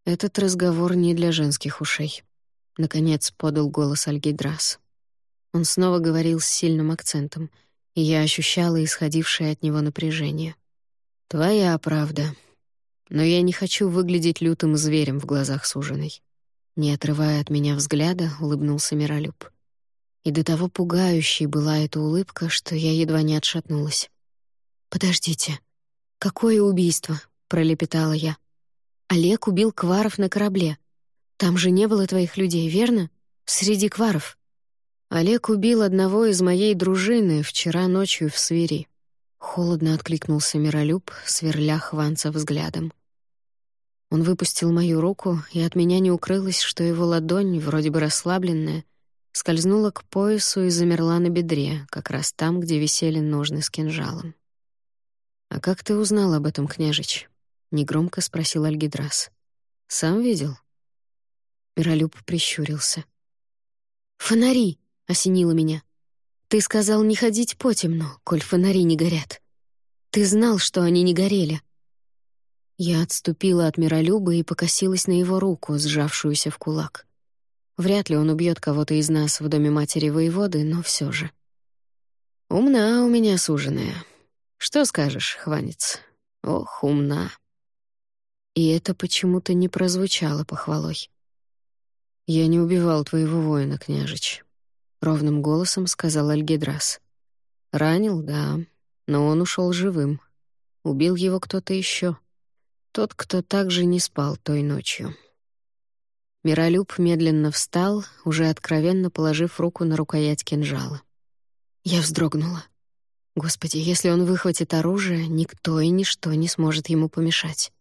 «Этот разговор не для женских ушей», — наконец подал голос Альгидрас. Он снова говорил с сильным акцентом, и я ощущала исходившее от него напряжение. «Твоя правда. Но я не хочу выглядеть лютым зверем в глазах суженой». Не отрывая от меня взгляда, улыбнулся Миролюб. И до того пугающей была эта улыбка, что я едва не отшатнулась. «Подождите. Какое убийство?» — пролепетала я. «Олег убил кваров на корабле. Там же не было твоих людей, верно? Среди кваров». Олег убил одного из моей дружины вчера ночью в Свири. Холодно откликнулся Миролюб, сверля Хванца взглядом. Он выпустил мою руку, и от меня не укрылось, что его ладонь, вроде бы расслабленная, скользнула к поясу и замерла на бедре, как раз там, где висели ножны с кинжалом. «А как ты узнал об этом, княжич?» — негромко спросил Альгидрас. «Сам видел?» Миролюб прищурился. «Фонари!» осенило меня. «Ты сказал не ходить потемно, коль фонари не горят. Ты знал, что они не горели». Я отступила от миролюба и покосилась на его руку, сжавшуюся в кулак. Вряд ли он убьет кого-то из нас в доме матери воеводы, но все же. «Умна у меня суженая. Что скажешь, хванец? Ох, умна». И это почему-то не прозвучало похвалой. «Я не убивал твоего воина, княжич», — ровным голосом сказал Альгидрас. «Ранил, да, но он ушел живым. Убил его кто-то еще. Тот, кто также не спал той ночью». Миролюб медленно встал, уже откровенно положив руку на рукоять кинжала. Я вздрогнула. Господи, если он выхватит оружие, никто и ничто не сможет ему помешать.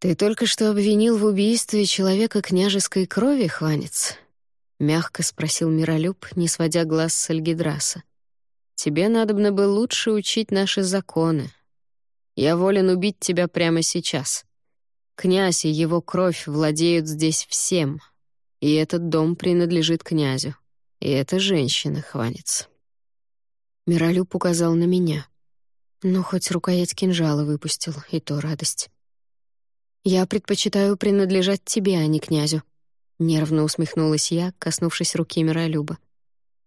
«Ты только что обвинил в убийстве человека княжеской крови, хванец?» — мягко спросил Миролюб, не сводя глаз с Альгидраса. «Тебе надобно бы лучше учить наши законы. Я волен убить тебя прямо сейчас. Князь и его кровь владеют здесь всем, и этот дом принадлежит князю. И эта женщина, хванец». Миролюб указал на меня. Но хоть рукоять кинжала выпустил, и то радость. «Я предпочитаю принадлежать тебе, а не князю», Нервно усмехнулась я, коснувшись руки Миролюба.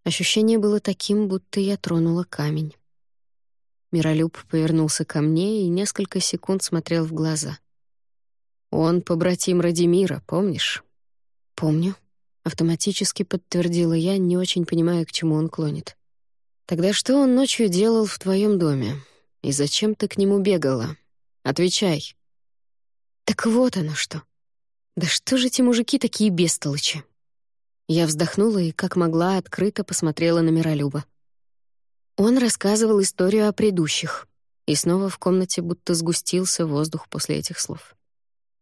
Ощущение было таким, будто я тронула камень. Миролюб повернулся ко мне и несколько секунд смотрел в глаза. «Он побратим Радимира, помнишь?» «Помню», — автоматически подтвердила я, не очень понимая, к чему он клонит. «Тогда что он ночью делал в твоем доме? И зачем ты к нему бегала? Отвечай». «Так вот оно что», да что же эти мужики такие бестолочи? Я вздохнула и, как могла, открыто посмотрела на Миролюба. Он рассказывал историю о предыдущих, и снова в комнате будто сгустился воздух после этих слов.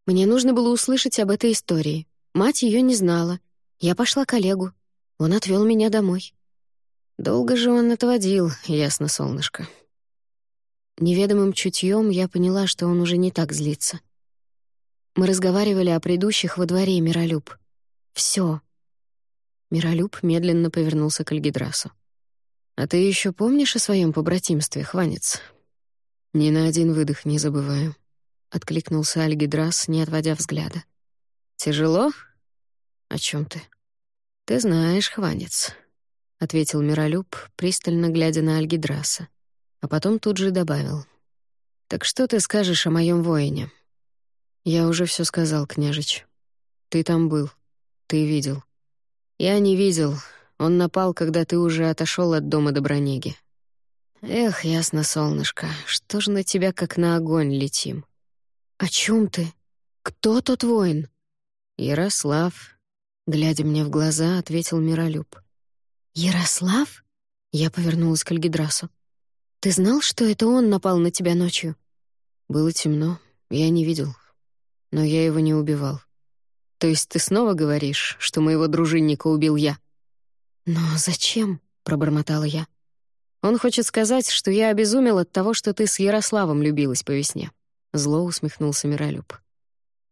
Мне нужно было услышать об этой истории. Мать ее не знала. Я пошла к Олегу. Он отвел меня домой. Долго же он отводил, ясно, солнышко. Неведомым чутьем я поняла, что он уже не так злится — мы разговаривали о предыдущих во дворе, Миролюб. Все. Миролюб медленно повернулся к Альгидрасу. «А ты еще помнишь о своем побратимстве, Хванец?» «Ни на один выдох не забываю», — откликнулся Альгидрас, не отводя взгляда. «Тяжело? О чем ты?» «Ты знаешь, Хванец», — ответил Миролюб, пристально глядя на Альгидраса, а потом тут же добавил. «Так что ты скажешь о моем воине?» «Я уже все сказал, княжич. Ты там был. Ты видел». «Я не видел. Он напал, когда ты уже отошел от дома Добронеги». «Эх, ясно, солнышко, что ж на тебя как на огонь летим?» «О чем ты? Кто тот воин?» «Ярослав, Глядя мне в глаза, ответил Миролюб. «Ярослав?» Я повернулась к Альгидрасу. «Ты знал, что это он напал на тебя ночью?» Было темно, я не видел. Но я его не убивал. То есть ты снова говоришь, что моего дружинника убил я? «Но зачем?» — пробормотала я. «Он хочет сказать, что я обезумел от того, что ты с Ярославом любилась по весне». Зло усмехнулся Миролюб.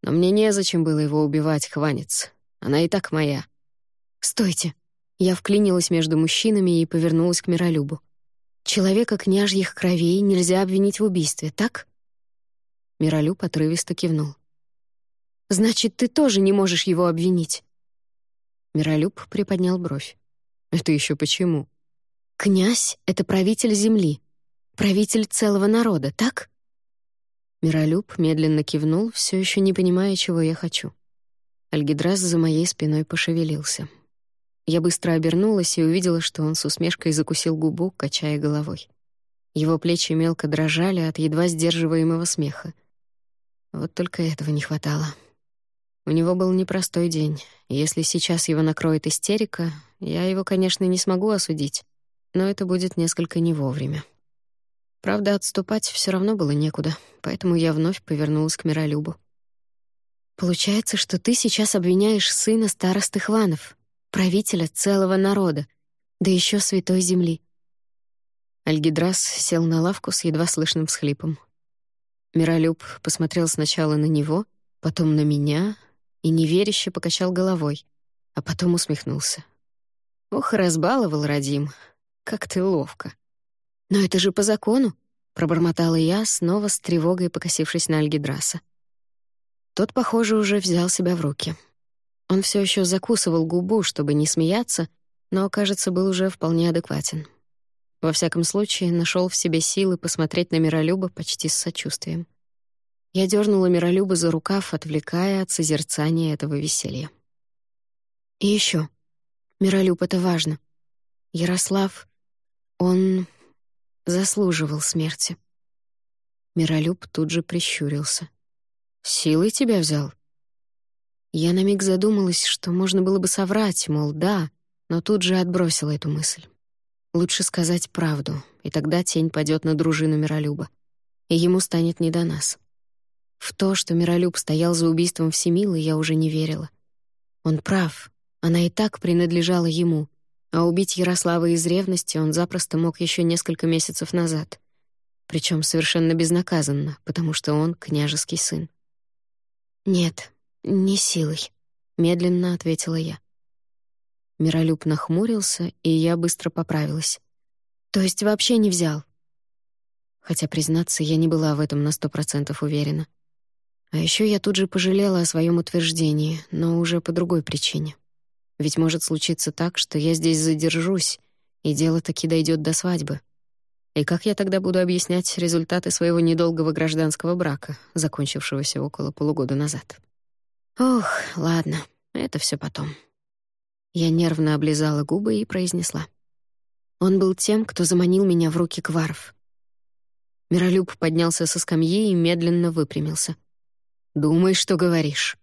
«Но мне незачем было его убивать, хванец. Она и так моя». «Стойте!» Я вклинилась между мужчинами и повернулась к Миролюбу. «Человека княжьих кровей нельзя обвинить в убийстве, так?» Миролюб отрывисто кивнул. «Значит, ты тоже не можешь его обвинить?» Миролюб приподнял бровь. «Это еще почему?» «Князь — это правитель земли, правитель целого народа, так?» Миролюб медленно кивнул, все еще не понимая, чего я хочу. Альгидрас за моей спиной пошевелился. Я быстро обернулась и увидела, что он с усмешкой закусил губу, качая головой. Его плечи мелко дрожали от едва сдерживаемого смеха. Вот только этого не хватало. У него был непростой день. Если сейчас его накроет истерика, я его, конечно, не смогу осудить, но это будет несколько не вовремя. Правда, отступать все равно было некуда, поэтому я вновь повернулась к Миролюбу. «Получается, что ты сейчас обвиняешь сына старосты Хванов, правителя целого народа, да еще святой земли». Альгидрас сел на лавку с едва слышным всхлипом. Миролюб посмотрел сначала на него, потом на меня и неверяще покачал головой, а потом усмехнулся. «Ох, разбаловал, Радим, как ты ловко». «Но это же по закону», — пробормотала я, снова с тревогой покосившись на Альгидраса. Тот, похоже, уже взял себя в руки. Он все еще закусывал губу, чтобы не смеяться, но, кажется, был уже вполне адекватен. Во всяком случае, нашел в себе силы посмотреть на Миролюба почти с сочувствием. Я дернула Миролюба за рукав, отвлекая от созерцания этого веселья. И еще, Миролюб, это важно. Ярослав, он заслуживал смерти. Миролюб тут же прищурился. «Силой тебя взял?» Я на миг задумалась, что можно было бы соврать, мол, да, но тут же отбросила эту мысль. Лучше сказать правду, и тогда тень падет на дружину Миролюба, и ему станет не до нас. В то, что Миролюб стоял за убийством Всемилы, я уже не верила. Он прав, она и так принадлежала ему, а убить Ярослава из ревности он запросто мог еще несколько месяцев назад. Причем совершенно безнаказанно, потому что он княжеский сын. «Нет, не силой», — медленно ответила я. Миролюб нахмурился, и я быстро поправилась. «То есть вообще не взял?» Хотя, признаться, я не была в этом на сто процентов уверена. А еще я тут же пожалела о своем утверждении, но уже по другой причине. Ведь может случиться так, что я здесь задержусь, и дело таки дойдет до свадьбы. И как я тогда буду объяснять результаты своего недолгого гражданского брака, закончившегося около полугода назад? Ох, ладно, это все потом. Я нервно облизала губы и произнесла. Он был тем, кто заманил меня в руки кваров. Миролюб поднялся со скамьи и медленно выпрямился. «Думай, что говоришь».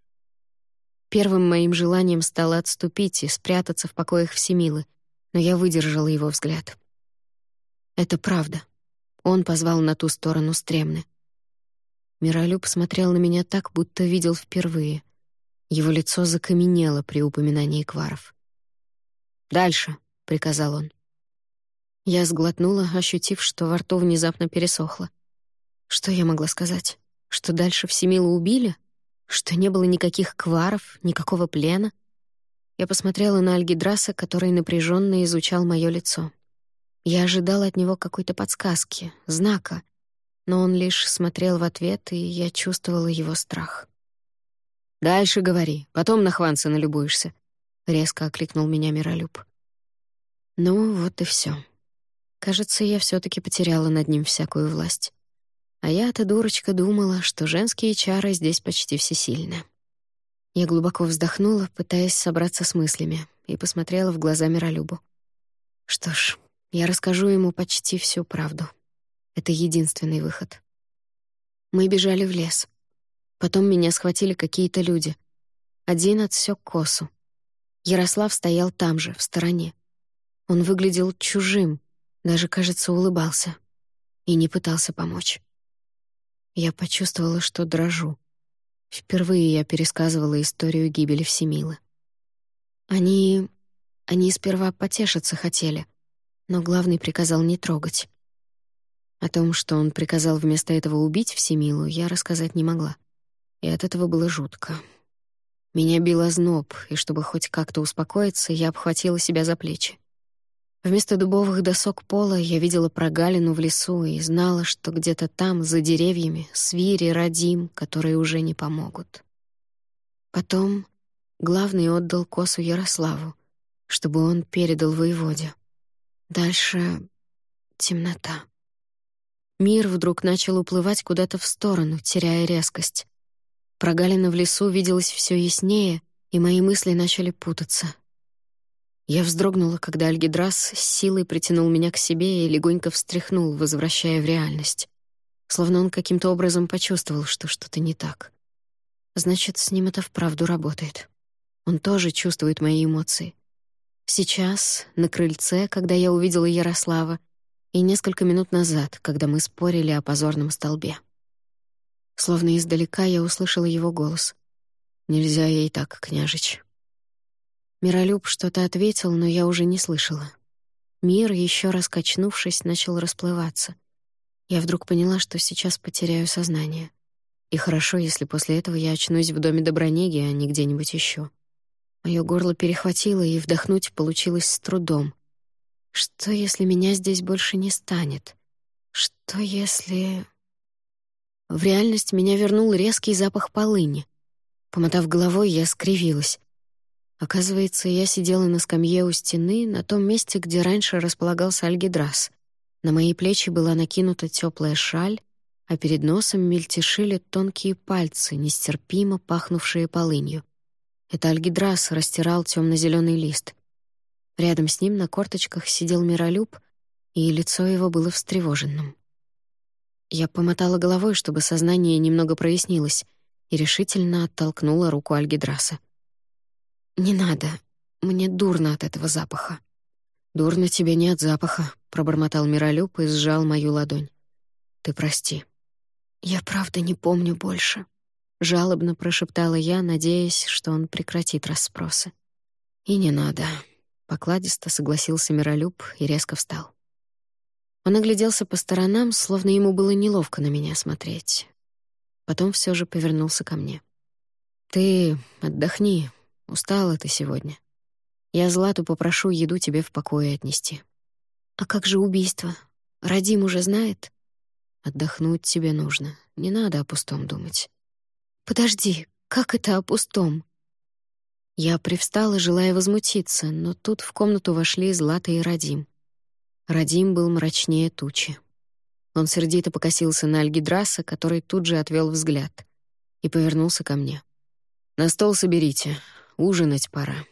Первым моим желанием стало отступить и спрятаться в покоях Всемилы, но я выдержала его взгляд. «Это правда». Он позвал на ту сторону стремны. Миролюб смотрел на меня так, будто видел впервые. Его лицо закаменело при упоминании кваров. «Дальше», — приказал он. Я сглотнула, ощутив, что во рту внезапно пересохло. Что я могла сказать? Что дальше Всемилу убили? Что не было никаких кваров, никакого плена? Я посмотрела на Альгидраса, который напряженно изучал мое лицо. Я ожидала от него какой-то подсказки, знака, но он лишь смотрел в ответ, и я чувствовала его страх. «Дальше говори, потом на Хванца налюбуешься», — резко окликнул меня Миролюб. Ну, вот и все. Кажется, я все таки потеряла над ним всякую власть. А я-то, дурочка, думала, что женские чары здесь почти всесильны. Я глубоко вздохнула, пытаясь собраться с мыслями, и посмотрела в глаза Миролюбу. Что ж, я расскажу ему почти всю правду. Это единственный выход. Мы бежали в лес. Потом меня схватили какие-то люди. Один отсек косу. Ярослав стоял там же, в стороне. Он выглядел чужим, даже, кажется, улыбался. И не пытался помочь. Я почувствовала, что дрожу. Впервые я пересказывала историю гибели Всемилы. Они... они сперва потешиться хотели, но главный приказал не трогать. О том, что он приказал вместо этого убить Всемилу, я рассказать не могла. И от этого было жутко. Меня бил озноб, и чтобы хоть как-то успокоиться, я обхватила себя за плечи. Вместо дубовых досок пола я видела прогалину в лесу и знала, что где-то там, за деревьями, свири родим, которые уже не помогут. Потом главный отдал косу Ярославу, чтобы он передал воеводе. Дальше темнота. Мир вдруг начал уплывать куда-то в сторону, теряя резкость. Прогалина в лесу виделась все яснее, и мои мысли начали путаться. Я вздрогнула, когда Альгидрас с силой притянул меня к себе и легонько встряхнул, возвращая в реальность. Словно он каким-то образом почувствовал, что что-то не так. Значит, с ним это вправду работает. Он тоже чувствует мои эмоции. Сейчас, на крыльце, когда я увидела Ярослава, и несколько минут назад, когда мы спорили о позорном столбе. Словно издалека я услышала его голос. «Нельзя ей так, княжич». Миролюб что-то ответил, но я уже не слышала. Мир, еще раз качнувшись, начал расплываться. Я вдруг поняла, что сейчас потеряю сознание. И хорошо, если после этого я очнусь в доме Добронеги, а не где-нибудь еще. Моё горло перехватило, и вдохнуть получилось с трудом. Что, если меня здесь больше не станет? Что, если... В реальность меня вернул резкий запах полыни. Помотав головой, я скривилась. Оказывается, я сидела на скамье у стены, на том месте, где раньше располагался альгидрас. На мои плечи была накинута теплая шаль, а перед носом мельтешили тонкие пальцы, нестерпимо пахнувшие полынью. Это альгидрас растирал темно зеленый лист. Рядом с ним на корточках сидел Миролюб, и лицо его было встревоженным. Я помотала головой, чтобы сознание немного прояснилось, и решительно оттолкнула руку Альгидраса. «Не надо. Мне дурно от этого запаха». «Дурно тебе не от запаха», — пробормотал Миролюб и сжал мою ладонь. «Ты прости». «Я правда не помню больше», — жалобно прошептала я, надеясь, что он прекратит расспросы. «И не надо», — покладисто согласился Миролюб и резко встал. Он огляделся по сторонам, словно ему было неловко на меня смотреть. Потом все же повернулся ко мне. «Ты отдохни, Устала ты сегодня. Я Злату попрошу еду тебе в покое отнести. А как же убийство? Радим уже знает? Отдохнуть тебе нужно. Не надо о пустом думать. Подожди, как это о пустом? Я привстала, желая возмутиться, но тут в комнату вошли Злата и Радим. Радим был мрачнее тучи. Он сердито покосился на Альгидраса, который тут же отвел взгляд, и повернулся ко мне. «На стол соберите, Ужинать пора».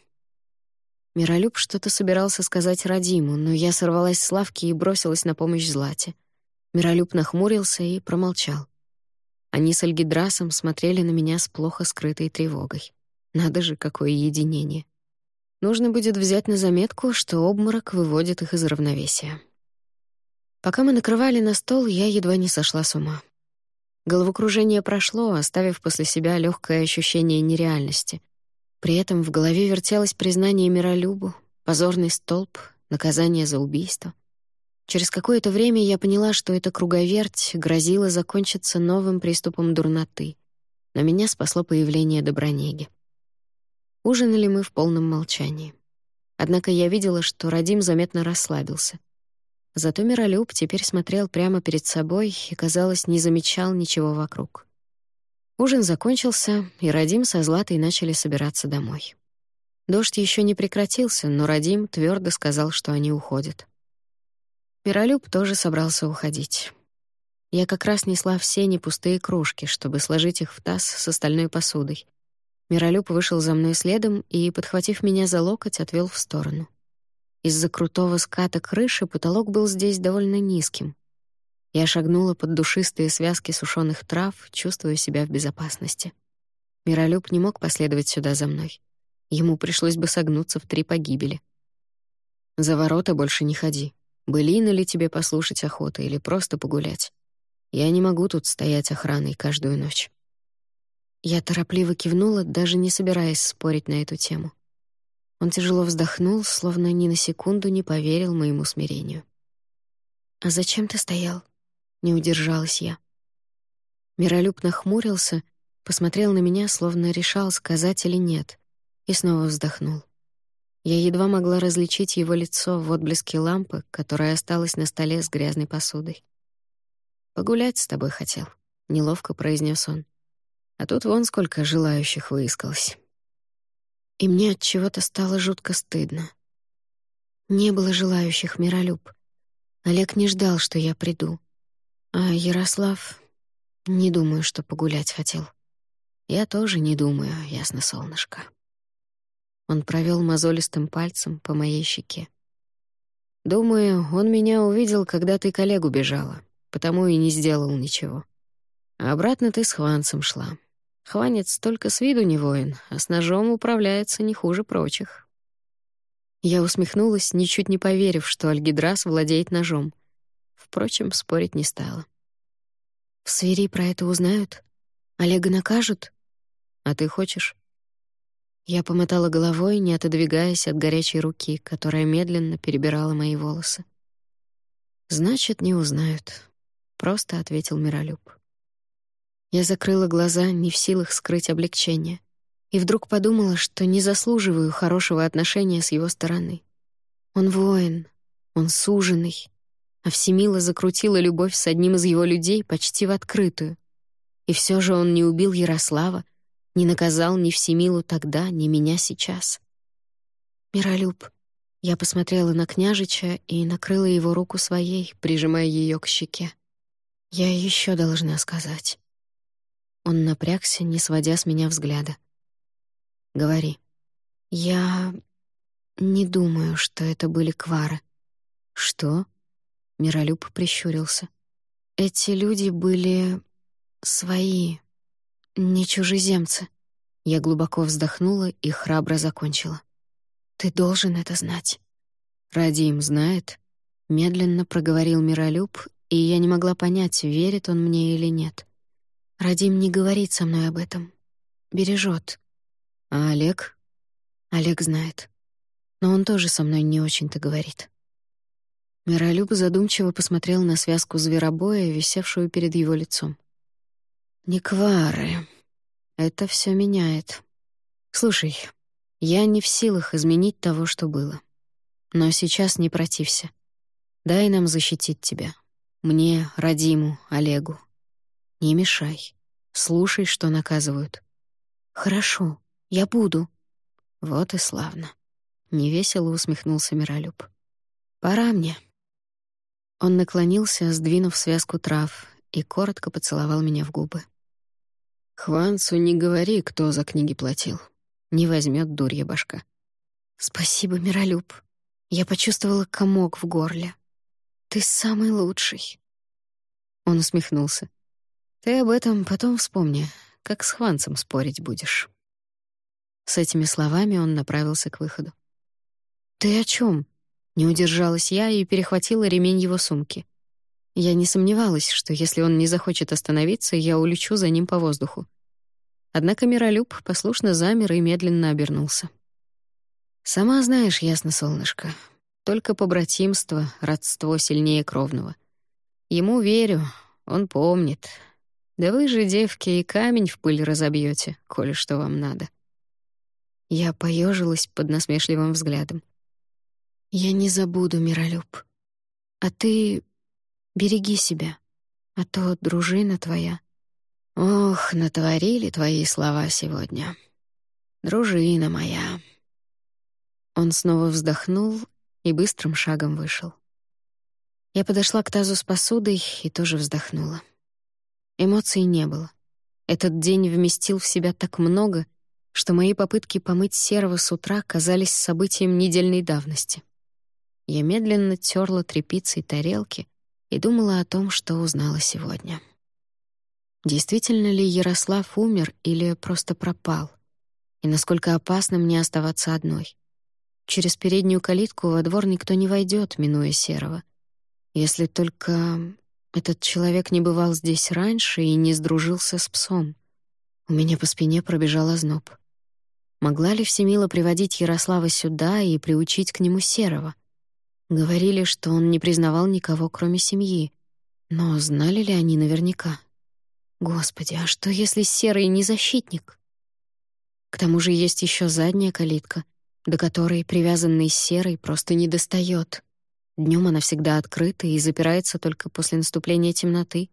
Миролюб что-то собирался сказать Радиму, но я сорвалась с лавки и бросилась на помощь Злате. Миролюб нахмурился и промолчал. Они с Альгидрасом смотрели на меня с плохо скрытой тревогой. Надо же, какое единение. Нужно будет взять на заметку, что обморок выводит их из равновесия. Пока мы накрывали на стол, я едва не сошла с ума. Головокружение прошло, оставив после себя легкое ощущение нереальности. При этом в голове вертелось признание Миролюбу, позорный столб, наказание за убийство. Через какое-то время я поняла, что эта круговерть грозила закончиться новым приступом дурноты. Но меня спасло появление Добронеги. Ужинали мы в полном молчании. Однако я видела, что Радим заметно расслабился. Зато Миролюб теперь смотрел прямо перед собой и, казалось, не замечал ничего вокруг. Ужин закончился, и Радим со Златой начали собираться домой. Дождь еще не прекратился, но Радим твердо сказал, что они уходят. Миролюб тоже собрался уходить. Я как раз несла все непустые кружки, чтобы сложить их в таз с остальной посудой. Миролюб вышел за мной следом и, подхватив меня за локоть, отвел в сторону. Из-за крутого ската крыши потолок был здесь довольно низким, я шагнула под душистые связки сушеных трав, чувствуя себя в безопасности. Миролюб не мог последовать сюда за мной. Ему пришлось бы согнуться в три погибели. За ворота больше не ходи. Былина ли тебе послушать охота или просто погулять? Я не могу тут стоять охраной каждую ночь. Я торопливо кивнула, даже не собираясь спорить на эту тему. Он тяжело вздохнул, словно ни на секунду не поверил моему смирению. «А зачем ты стоял?» — не удержалась я. Миролюб нахмурился, посмотрел на меня, словно решал, сказать или нет, и снова вздохнул. Я едва могла различить его лицо в отблеске лампы, которая осталась на столе с грязной посудой. «Погулять с тобой хотел», — неловко произнес он. А тут вон сколько желающих выискалось. И мне от чего-то стало жутко стыдно. Не было желающих, Миролюб. Олег не ждал, что я приду. А Ярослав... Не думаю, что погулять хотел. Я тоже не думаю, ясно, солнышко. Он провел мозолистым пальцем по моей щеке. Думаю, он меня увидел, когда ты коллегу бежала, потому и не сделал ничего. А обратно ты с Хванцем шла. Хванец только с виду не воин, а с ножом управляется не хуже прочих. Я усмехнулась, ничуть не поверив, что Альгидрас владеет ножом. Впрочем, спорить не стала. «В Свири про это узнают? Олега накажут? А ты хочешь?» Я помотала головой, не отодвигаясь от горячей руки, которая медленно перебирала мои волосы. «Значит, не узнают», — просто ответил Миролюб. Я закрыла глаза, не в силах скрыть облегчение, и вдруг подумала, что не заслуживаю хорошего отношения с его стороны. Он воин, он суженый, а Всемила закрутила любовь с одним из его людей почти в открытую. И все же он не убил Ярослава, не наказал ни Всемилу тогда, ни меня сейчас. «Миролюб», я посмотрела на княжича и накрыла его руку своей, прижимая ее к щеке. «Я еще должна сказать». Он напрягся, не сводя с меня взгляда. «Говори». «Я не думаю, что это были квары». «Что?» — Миролюб прищурился. «Эти люди были... свои, не чужеземцы». Я глубоко вздохнула и храбро закончила. «Ты должен это знать». «Радим знает», — медленно проговорил Миролюб, и я не могла понять, верит он мне или нет. Радим не говорит со мной об этом. Бережет. А Олег? Олег знает. Но он тоже со мной не очень-то говорит. Миролюб задумчиво посмотрел на связку зверобоя, висевшую перед его лицом. «Никвары. Это все меняет. Слушай, я не в силах изменить того, что было. Но сейчас не протився. Дай нам защитить тебя. Мне, Радиму, Олегу. Не мешай. Слушай, что наказывают. Хорошо, я буду. Вот и славно. Невесело усмехнулся Миролюб. Пора мне. Он наклонился, сдвинув связку трав, и коротко поцеловал меня в губы. Хванцу не говори, кто за книги платил. Не возьмет дурья башка. Спасибо, Миролюб. Я почувствовала комок в горле. Ты самый лучший. Он усмехнулся. Ты об этом потом вспомни, как с Хванцем спорить будешь. С этими словами он направился к выходу. «Ты о чем? Не удержалась я и перехватила ремень его сумки. Я не сомневалась, что если он не захочет остановиться, я улечу за ним по воздуху. Однако Миролюб послушно замер и медленно обернулся. «Сама знаешь, ясно, солнышко, только побратимство, родство сильнее кровного. Ему верю, он помнит, да вы же, девки, и камень в пыль разобьете, коли что вам надо. Я поежилась под насмешливым взглядом. Я не забуду, Миролюб. А ты береги себя, а то дружина твоя. Ох, натворили твои слова сегодня. Дружина моя. Он снова вздохнул и быстрым шагом вышел. Я подошла к тазу с посудой и тоже вздохнула. Эмоций не было. Этот день вместил в себя так много, что мои попытки помыть серого с утра казались событием недельной давности. Я медленно терла тряпицей тарелки и думала о том, что узнала сегодня. Действительно ли Ярослав умер или просто пропал? и насколько опасно мне оставаться одной. Через переднюю калитку во двор никто не войдет, минуя Серого. Если только этот человек не бывал здесь раньше и не сдружился с псом. У меня по спине пробежал озноб. Могла ли Всемила приводить Ярослава сюда и приучить к нему Серого? Говорили, что он не признавал никого, кроме семьи. Но знали ли они наверняка? Господи, а что, если Серый не защитник? К тому же есть еще задняя калитка, до которой привязанный Серый просто не достает. Днем она всегда открыта и запирается только после наступления темноты.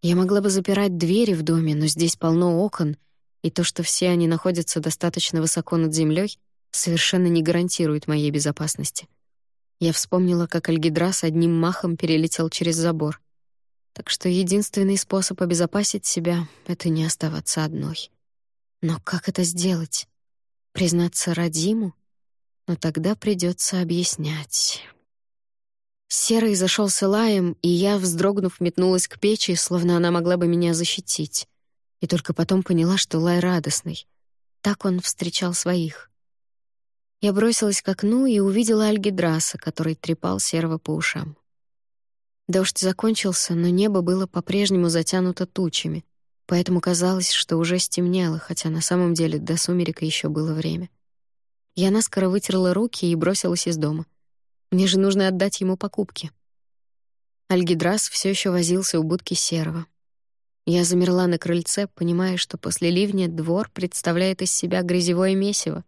Я могла бы запирать двери в доме, но здесь полно окон, и то, что все они находятся достаточно высоко над землей, совершенно не гарантирует моей безопасности. Я вспомнила, как Альгидрас одним махом перелетел через забор. Так что единственный способ обезопасить себя — это не оставаться одной. Но как это сделать? Признаться Радиму? Но тогда придется объяснять. Серый зашелся лаем, и я, вздрогнув, метнулась к печи, словно она могла бы меня защитить. И только потом поняла, что лай радостный. Так он встречал своих. Я бросилась к окну и увидела Альгидраса, который трепал Серого по ушам. Дождь закончился, но небо было по-прежнему затянуто тучами, поэтому казалось, что уже стемнело, хотя на самом деле до сумерека еще было время. Я наскоро вытерла руки и бросилась из дома — мне же нужно отдать ему покупки. Альгидрас все еще возился у будки серого. Я замерла на крыльце, понимая, что после ливня двор представляет из себя грязевое месиво.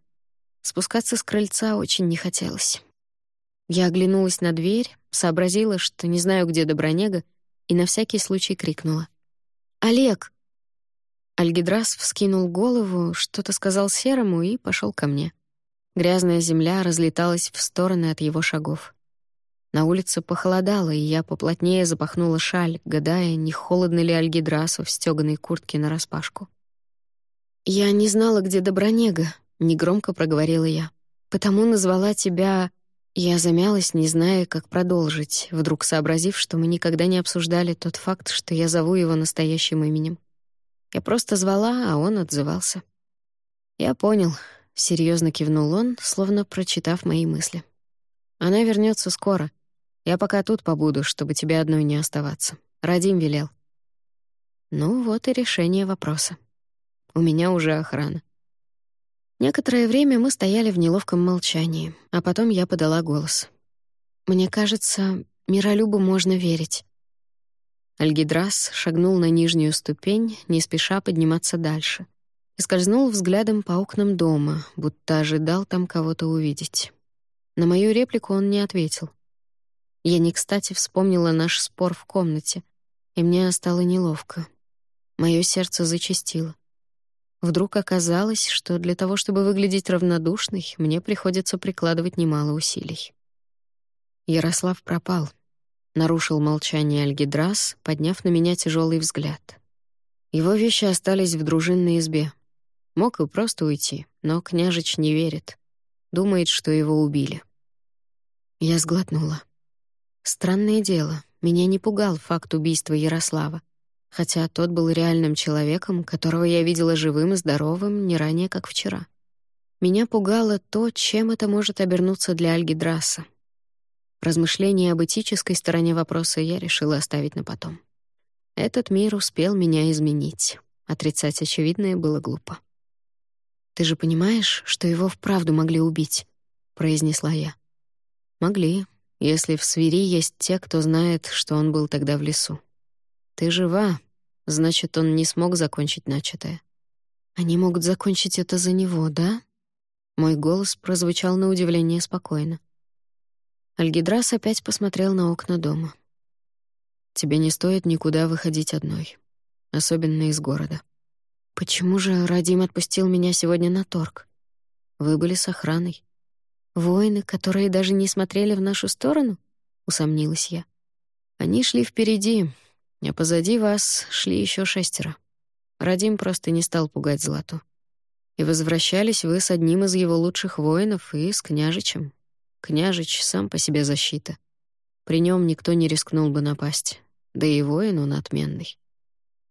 Спускаться с крыльца очень не хотелось. Я оглянулась на дверь, сообразила, что не знаю, где Добронега, и на всякий случай крикнула. «Олег!» Альгидрас вскинул голову, что-то сказал Серому и пошел ко мне. Грязная земля разлеталась в стороны от его шагов. На улице похолодало, и я поплотнее запахнула шаль, гадая, не холодно ли Альгидрасу в стёганой куртке нараспашку. «Я не знала, где Добронега», — негромко проговорила я. «Потому назвала тебя...» Я замялась, не зная, как продолжить, вдруг сообразив, что мы никогда не обсуждали тот факт, что я зову его настоящим именем. Я просто звала, а он отзывался. «Я понял», Серьезно кивнул он, словно прочитав мои мысли. Она вернется скоро. Я пока тут побуду, чтобы тебе одной не оставаться. Радим велел. Ну вот и решение вопроса. У меня уже охрана. Некоторое время мы стояли в неловком молчании, а потом я подала голос. Мне кажется, Миролюбу можно верить. Альгидрас шагнул на нижнюю ступень, не спеша подниматься дальше — и скользнул взглядом по окнам дома, будто ожидал там кого-то увидеть. На мою реплику он не ответил. Я не кстати вспомнила наш спор в комнате, и мне стало неловко. Мое сердце зачастило. Вдруг оказалось, что для того, чтобы выглядеть равнодушной, мне приходится прикладывать немало усилий. Ярослав пропал. Нарушил молчание Альгидрас, подняв на меня тяжелый взгляд. Его вещи остались в дружинной избе. Мог и просто уйти, но княжич не верит. Думает, что его убили. Я сглотнула. Странное дело, меня не пугал факт убийства Ярослава, хотя тот был реальным человеком, которого я видела живым и здоровым не ранее, как вчера. Меня пугало то, чем это может обернуться для Альгидраса. Размышления об этической стороне вопроса я решила оставить на потом. Этот мир успел меня изменить. Отрицать очевидное было глупо. «Ты же понимаешь, что его вправду могли убить?» — произнесла я. «Могли, если в свири есть те, кто знает, что он был тогда в лесу. Ты жива, значит, он не смог закончить начатое. Они могут закончить это за него, да?» Мой голос прозвучал на удивление спокойно. Альгидрас опять посмотрел на окна дома. «Тебе не стоит никуда выходить одной, особенно из города. Почему же Радим отпустил меня сегодня на торг? Вы были с охраной. Воины, которые даже не смотрели в нашу сторону? Усомнилась я. Они шли впереди, а позади вас шли еще шестеро. Радим просто не стал пугать Злату. И возвращались вы с одним из его лучших воинов и с княжичем. Княжич сам по себе защита. При нем никто не рискнул бы напасть. Да и воин он отменный.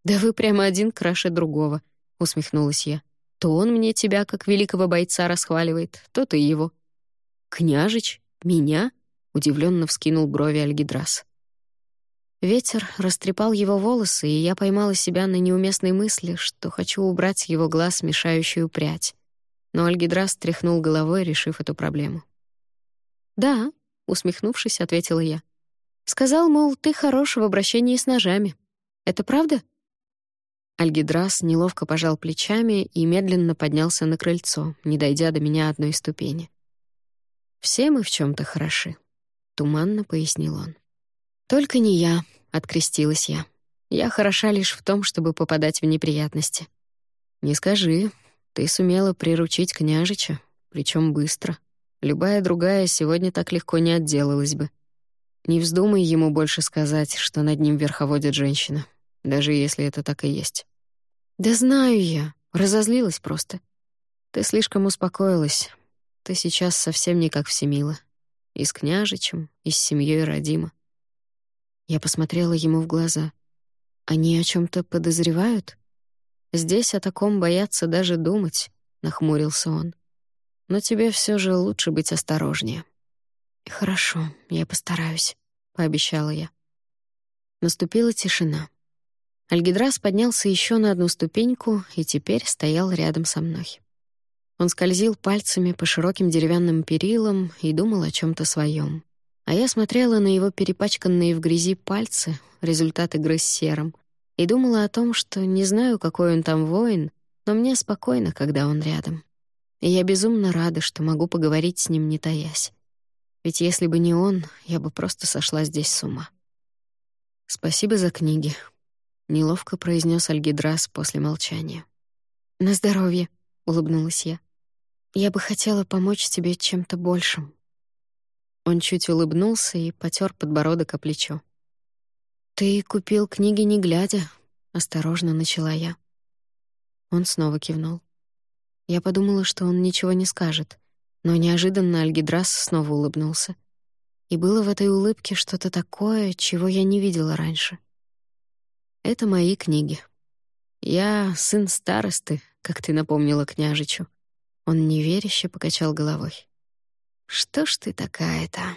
Да вы прямо один краше другого, усмехнулась я. То он мне тебя, как великого бойца, расхваливает, то ты его». «Княжич? Меня?» — удивленно вскинул брови Альгидрас. Ветер растрепал его волосы, и я поймала себя на неуместной мысли, что хочу убрать его глаз мешающую прядь. Но Альгидрас тряхнул головой, решив эту проблему. «Да», — усмехнувшись, ответила я. «Сказал, мол, ты хорош в обращении с ножами. Это правда?» Альгидрас неловко пожал плечами и медленно поднялся на крыльцо, не дойдя до меня одной ступени. «Все мы в чем то хороши», — туманно пояснил он. «Только не я», — открестилась я. «Я хороша лишь в том, чтобы попадать в неприятности». «Не скажи. Ты сумела приручить княжича, причем быстро. Любая другая сегодня так легко не отделалась бы. Не вздумай ему больше сказать, что над ним верховодит женщина, даже если это так и есть». «Да знаю я. Разозлилась просто. Ты слишком успокоилась. Ты сейчас совсем не как Всемила. И с княжичем, и с семьей родима. Я посмотрела ему в глаза. «Они о чем то подозревают?» «Здесь о таком боятся даже думать», — нахмурился он. «Но тебе все же лучше быть осторожнее». «Хорошо, я постараюсь», — пообещала я. Наступила тишина. Альгидрас поднялся еще на одну ступеньку и теперь стоял рядом со мной. Он скользил пальцами по широким деревянным перилам и думал о чем то своем а я смотрела на его перепачканные в грязи пальцы, результат игры с серым, и думала о том, что не знаю, какой он там воин, но мне спокойно, когда он рядом. И я безумно рада, что могу поговорить с ним, не таясь. Ведь если бы не он, я бы просто сошла здесь с ума. «Спасибо за книги», — неловко произнес Альгидрас после молчания. «На здоровье», — улыбнулась я. «Я бы хотела помочь тебе чем-то большим». Он чуть улыбнулся и потер подбородок о плечо. «Ты купил книги не глядя», — осторожно начала я. Он снова кивнул. Я подумала, что он ничего не скажет, но неожиданно Альгидрас снова улыбнулся. И было в этой улыбке что-то такое, чего я не видела раньше. Это мои книги. Я сын старосты, как ты напомнила княжичу. Он неверяще покачал головой. Что ж ты такая-то?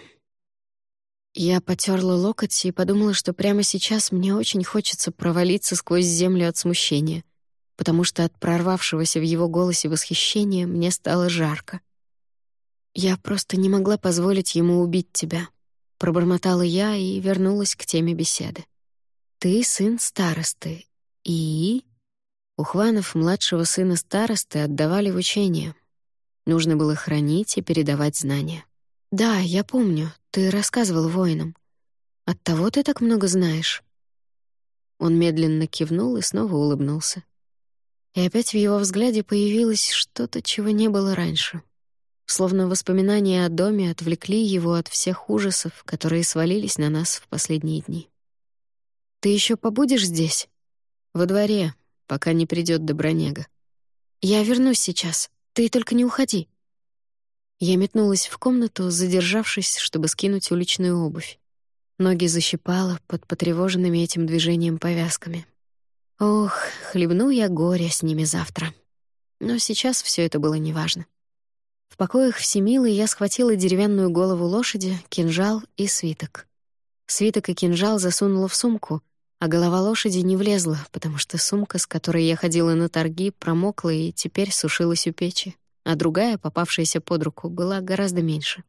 Я потерла локоть и подумала, что прямо сейчас мне очень хочется провалиться сквозь землю от смущения, потому что от прорвавшегося в его голосе восхищения мне стало жарко. Я просто не могла позволить ему убить тебя, пробормотала я и вернулась к теме беседы. Ты сын старосты, и Ухванов младшего сына старосты отдавали в учение, Нужно было хранить и передавать знания. «Да, я помню, ты рассказывал воинам. Оттого ты так много знаешь». Он медленно кивнул и снова улыбнулся. И опять в его взгляде появилось что-то, чего не было раньше. Словно воспоминания о доме отвлекли его от всех ужасов, которые свалились на нас в последние дни. «Ты еще побудешь здесь?» «Во дворе, пока не придет Добронега». «Я вернусь сейчас», ты только не уходи». Я метнулась в комнату, задержавшись, чтобы скинуть уличную обувь. Ноги защипала под потревоженными этим движением повязками. Ох, хлебну я горе с ними завтра. Но сейчас все это было неважно. В покоях Всемилы я схватила деревянную голову лошади, кинжал и свиток. Свиток и кинжал засунула в сумку, а голова лошади не влезла, потому что сумка, с которой я ходила на торги, промокла и теперь сушилась у печи, а другая, попавшаяся под руку, была гораздо меньше.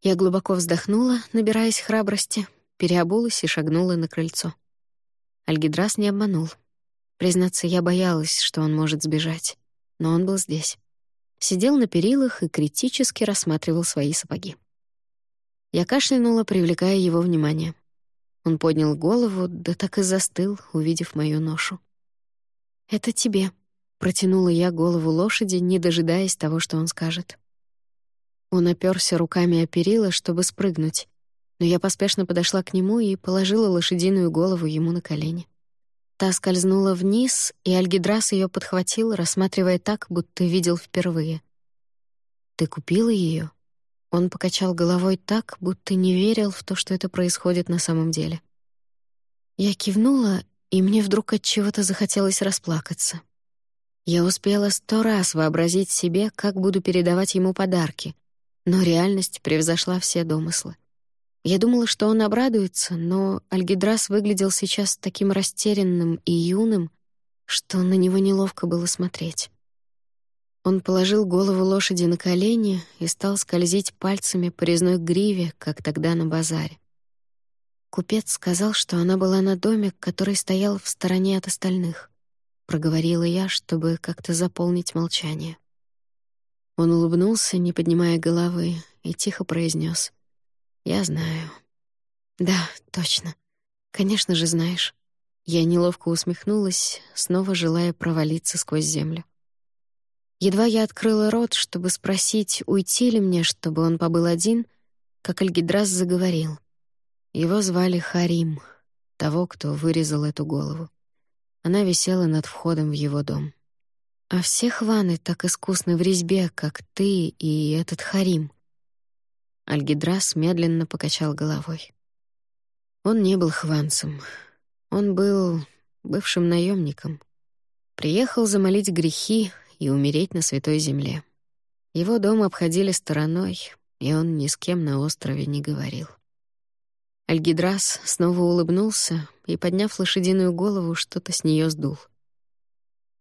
Я глубоко вздохнула, набираясь храбрости, переобулась и шагнула на крыльцо. Альгидрас не обманул. Признаться, я боялась, что он может сбежать, но он был здесь. Сидел на перилах и критически рассматривал свои сапоги. Я кашлянула, привлекая его внимание — он поднял голову, да так и застыл, увидев мою ношу. «Это тебе», — протянула я голову лошади, не дожидаясь того, что он скажет. Он оперся руками о перила, чтобы спрыгнуть, но я поспешно подошла к нему и положила лошадиную голову ему на колени. Та скользнула вниз, и Альгидрас ее подхватил, рассматривая так, будто видел впервые. «Ты купила ее? Он покачал головой так, будто не верил в то, что это происходит на самом деле. Я кивнула, и мне вдруг от чего-то захотелось расплакаться. Я успела сто раз вообразить себе, как буду передавать ему подарки, но реальность превзошла все домыслы. Я думала, что он обрадуется, но Альгидрас выглядел сейчас таким растерянным и юным, что на него неловко было смотреть. Он положил голову лошади на колени и стал скользить пальцами по резной гриве, как тогда на базаре. Купец сказал, что она была на доме, который стоял в стороне от остальных. Проговорила я, чтобы как-то заполнить молчание. Он улыбнулся, не поднимая головы, и тихо произнес: «Я знаю». «Да, точно. Конечно же, знаешь». Я неловко усмехнулась, снова желая провалиться сквозь землю. Едва я открыла рот, чтобы спросить, уйти ли мне, чтобы он побыл один, как Альгидрас заговорил. Его звали Харим, того, кто вырезал эту голову. Она висела над входом в его дом. «А все хваны так искусны в резьбе, как ты и этот Харим». Альгидрас медленно покачал головой. Он не был хванцем. Он был бывшим наемником. Приехал замолить грехи и умереть на святой земле. Его дом обходили стороной, и он ни с кем на острове не говорил. Альгидрас снова улыбнулся и, подняв лошадиную голову, что-то с нее сдул.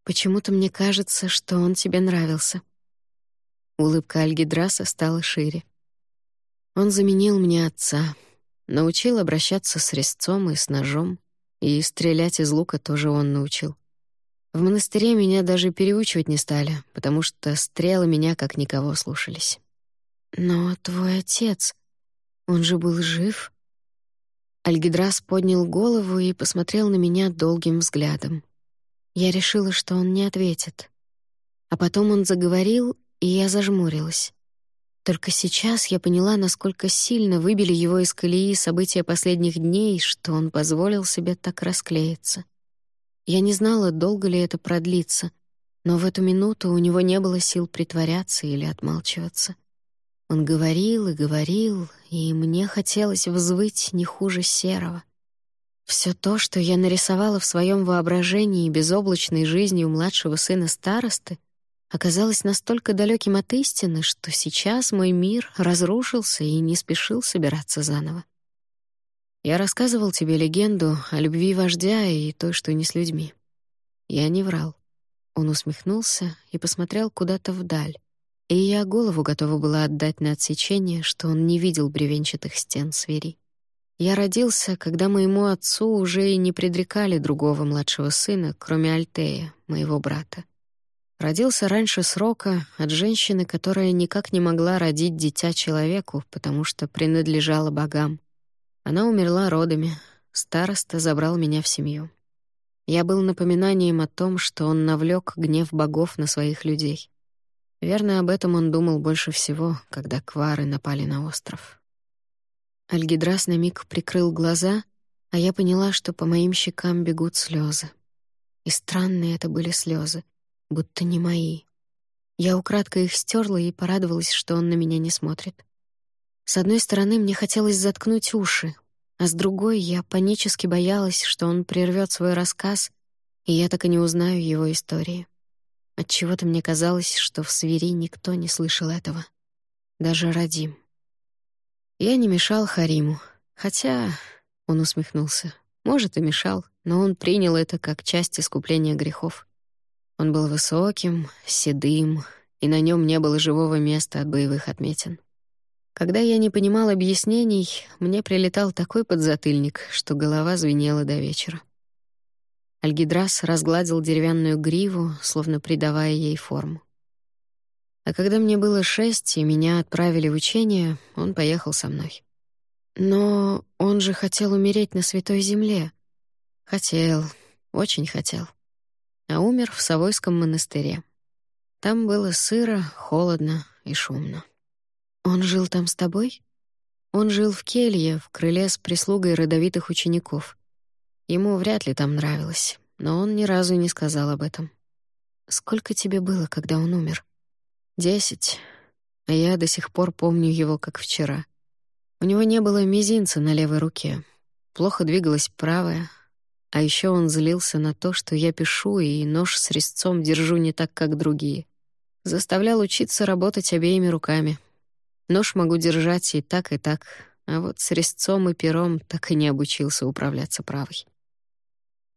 «Почему-то мне кажется, что он тебе нравился». Улыбка Альгидраса стала шире. Он заменил мне отца, научил обращаться с резцом и с ножом, и стрелять из лука тоже он научил. В монастыре меня даже переучивать не стали, потому что стрелы меня как никого слушались. «Но твой отец, он же был жив?» Альгидрас поднял голову и посмотрел на меня долгим взглядом. Я решила, что он не ответит. А потом он заговорил, и я зажмурилась. Только сейчас я поняла, насколько сильно выбили его из колеи события последних дней, что он позволил себе так расклеиться. Я не знала, долго ли это продлится, но в эту минуту у него не было сил притворяться или отмалчиваться. Он говорил и говорил, и мне хотелось взвыть не хуже серого. Все то, что я нарисовала в своем воображении безоблачной жизнью младшего сына старосты, оказалось настолько далеким от истины, что сейчас мой мир разрушился и не спешил собираться заново. Я рассказывал тебе легенду о любви вождя и той, что не с людьми. Я не врал. Он усмехнулся и посмотрел куда-то вдаль, и я голову готова была отдать на отсечение, что он не видел бревенчатых стен свери. Я родился, когда моему отцу уже и не предрекали другого младшего сына, кроме Альтея, моего брата. Родился раньше срока от женщины, которая никак не могла родить дитя человеку, потому что принадлежала богам. Она умерла родами, староста забрал меня в семью. Я был напоминанием о том, что он навлек гнев богов на своих людей. Верно, об этом он думал больше всего, когда квары напали на остров. Альгидрас на миг прикрыл глаза, а я поняла, что по моим щекам бегут слезы. И странные это были слезы, будто не мои. Я украдкой их стерла и порадовалась, что он на меня не смотрит. С одной стороны, мне хотелось заткнуть уши, а с другой я панически боялась, что он прервет свой рассказ, и я так и не узнаю его истории. Отчего-то мне казалось, что в свири никто не слышал этого. Даже Радим. Я не мешал Хариму, хотя... Он усмехнулся. Может, и мешал, но он принял это как часть искупления грехов. Он был высоким, седым, и на нем не было живого места от боевых отметин. Когда я не понимал объяснений, мне прилетал такой подзатыльник, что голова звенела до вечера. Альгидрас разгладил деревянную гриву, словно придавая ей форму. А когда мне было шесть и меня отправили в учение, он поехал со мной. Но он же хотел умереть на Святой Земле. Хотел, очень хотел. А умер в Савойском монастыре. Там было сыро, холодно и шумно. Он жил там с тобой? Он жил в келье, в крыле с прислугой родовитых учеников. Ему вряд ли там нравилось, но он ни разу не сказал об этом. Сколько тебе было, когда он умер? Десять. А я до сих пор помню его, как вчера. У него не было мизинца на левой руке. Плохо двигалась правая. А еще он злился на то, что я пишу и нож с резцом держу не так, как другие. Заставлял учиться работать обеими руками. Нож могу держать и так, и так, а вот с резцом и пером так и не обучился управляться правой.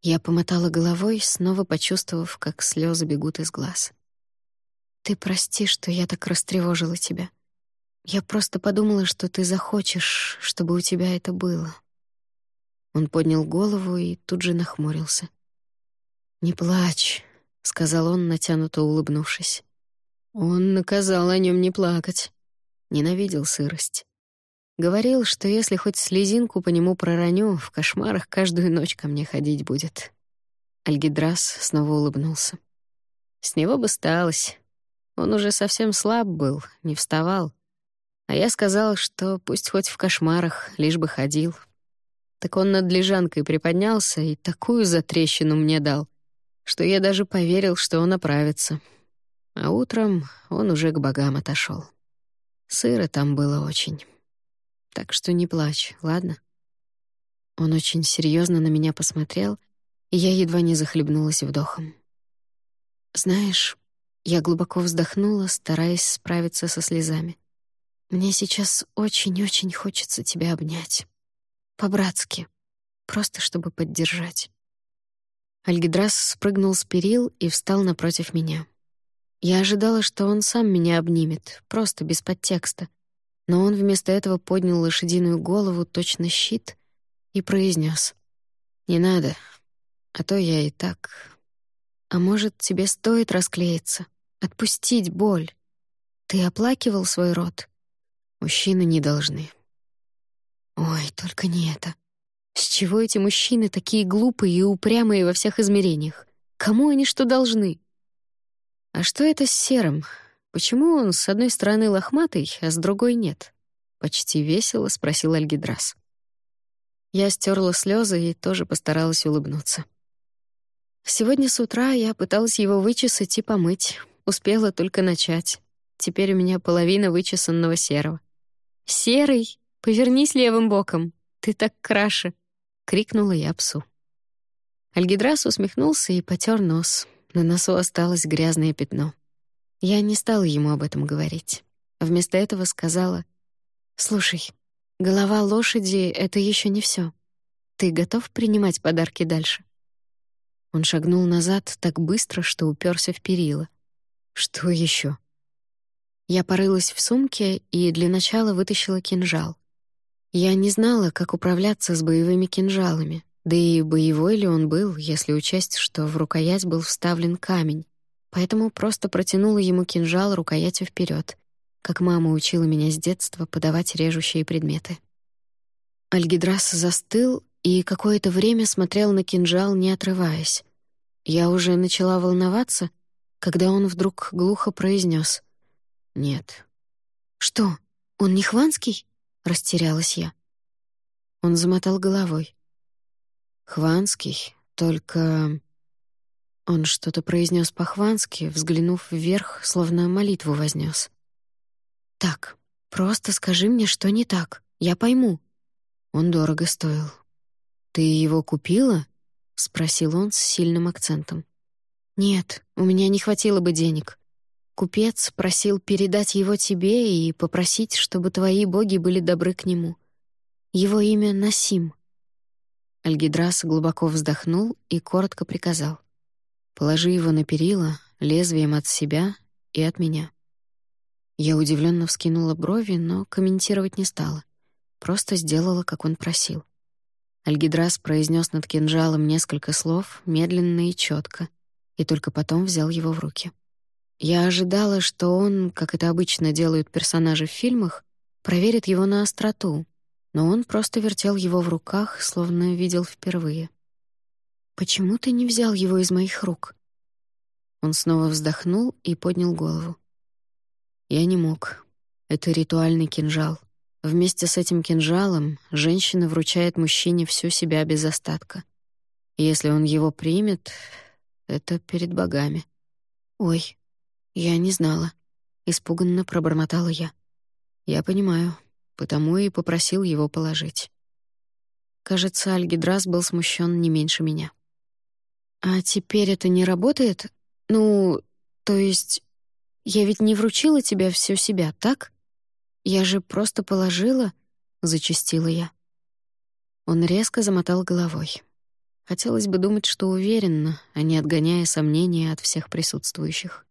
Я помотала головой, снова почувствовав, как слезы бегут из глаз. «Ты прости, что я так растревожила тебя. Я просто подумала, что ты захочешь, чтобы у тебя это было». Он поднял голову и тут же нахмурился. «Не плачь», — сказал он, натянуто улыбнувшись. Он наказал о нем не плакать. Ненавидел сырость. Говорил, что если хоть слезинку по нему пророню, в кошмарах каждую ночь ко мне ходить будет. Альгидрас снова улыбнулся. С него бы сталось. Он уже совсем слаб был, не вставал. А я сказал, что пусть хоть в кошмарах, лишь бы ходил. Так он над лежанкой приподнялся и такую затрещину мне дал, что я даже поверил, что он оправится. А утром он уже к богам отошел. Сыро там было очень. Так что не плачь, ладно? Он очень серьезно на меня посмотрел, и я едва не захлебнулась вдохом. Знаешь, я глубоко вздохнула, стараясь справиться со слезами. Мне сейчас очень-очень хочется тебя обнять. По-братски. Просто чтобы поддержать. Альгидрас спрыгнул с перил и встал напротив меня. Я ожидала, что он сам меня обнимет, просто без подтекста. Но он вместо этого поднял лошадиную голову, точно щит, и произнес: «Не надо, а то я и так. А может, тебе стоит расклеиться, отпустить боль? Ты оплакивал свой род? Мужчины не должны». Ой, только не это. С чего эти мужчины такие глупые и упрямые во всех измерениях? Кому они что должны? А что это с серым? Почему он с одной стороны лохматый, а с другой нет? Почти весело спросил Альгидрас. Я стерла слезы и тоже постаралась улыбнуться. Сегодня с утра я пыталась его вычесать и помыть. Успела только начать. Теперь у меня половина вычесанного серого. «Серый!» «Повернись левым боком, ты так краше!» — крикнула я псу. Альгидрас усмехнулся и потер нос. На носу осталось грязное пятно. Я не стала ему об этом говорить. Вместо этого сказала, «Слушай, голова лошади — это еще не все. Ты готов принимать подарки дальше?» Он шагнул назад так быстро, что уперся в перила. «Что еще? Я порылась в сумке и для начала вытащила кинжал. Я не знала, как управляться с боевыми кинжалами, да и боевой ли он был, если учесть, что в рукоять был вставлен камень, поэтому просто протянула ему кинжал рукоятью вперед, как мама учила меня с детства подавать режущие предметы. Альгидрас застыл и какое-то время смотрел на кинжал, не отрываясь. Я уже начала волноваться, когда он вдруг глухо произнес: «Нет». «Что, он не хванский?» — растерялась я. Он замотал головой. «Хванский, только...» Он что-то произнес по-хвански, взглянув вверх, словно молитву вознес. «Так, просто скажи мне, что не так, я пойму». Он дорого стоил. «Ты его купила?» — спросил он с сильным акцентом. «Нет, у меня не хватило бы денег. Купец просил передать его тебе и попросить, чтобы твои боги были добры к нему. Его имя Насим». Альгидрас глубоко вздохнул и коротко приказал. «Положи его на перила, лезвием от себя и от меня». Я удивленно вскинула брови, но комментировать не стала. Просто сделала, как он просил. Альгидрас произнес над кинжалом несколько слов, медленно и четко, и только потом взял его в руки. Я ожидала, что он, как это обычно делают персонажи в фильмах, проверит его на остроту, но он просто вертел его в руках, словно видел впервые. «Почему ты не взял его из моих рук?» Он снова вздохнул и поднял голову. «Я не мог. Это ритуальный кинжал. Вместе с этим кинжалом женщина вручает мужчине всю себя без остатка. Если он его примет, это перед богами. Ой, «Я не знала», — испуганно пробормотала я. «Я понимаю, потому и попросил его положить». Кажется, Альгидрас был смущен не меньше меня. «А теперь это не работает? Ну, то есть, я ведь не вручила тебе всю себя, так? Я же просто положила...» — зачастила я. Он резко замотал головой. Хотелось бы думать, что уверенно, а не отгоняя сомнения от всех присутствующих.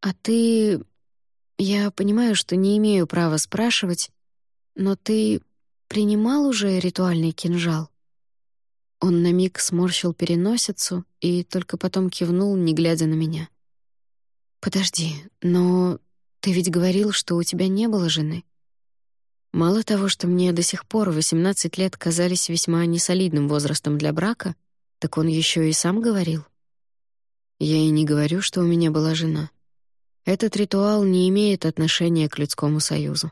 «А ты... Я понимаю, что не имею права спрашивать, но ты принимал уже ритуальный кинжал?» Он на миг сморщил переносицу и только потом кивнул, не глядя на меня. «Подожди, но ты ведь говорил, что у тебя не было жены?» Мало того, что мне до сих пор 18 лет казались весьма несолидным возрастом для брака, так он еще и сам говорил. Я и не говорю, что у меня была жена. Этот ритуал не имеет отношения к людскому союзу.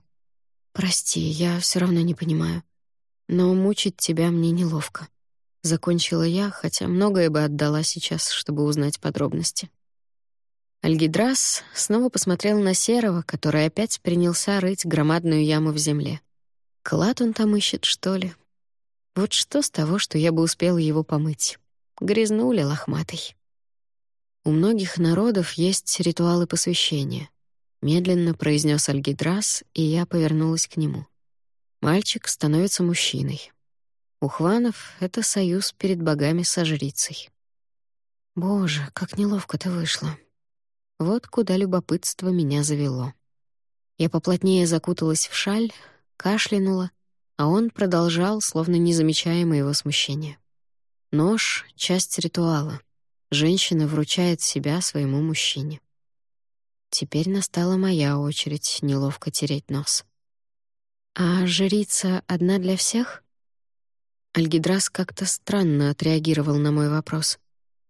Прости, я все равно не понимаю. Но мучить тебя мне неловко. Закончила я, хотя многое бы отдала сейчас, чтобы узнать подробности. Альгидрас снова посмотрел на Серого, который опять принялся рыть громадную яму в земле. Клад он там ищет, что ли? Вот что с того, что я бы успела его помыть? Грязнули лохматый. У многих народов есть ритуалы посвящения. Медленно произнес Альгидрас, и я повернулась к нему. Мальчик становится мужчиной. У хванов это союз перед богами со жрицей. Боже, как неловко ты вышла. Вот куда любопытство меня завело. Я поплотнее закуталась в шаль, кашлянула, а он продолжал, словно не замечая моего смущения. Нож — часть ритуала. Женщина вручает себя своему мужчине. Теперь настала моя очередь неловко тереть нос. «А жрица одна для всех?» Альгидрас как-то странно отреагировал на мой вопрос.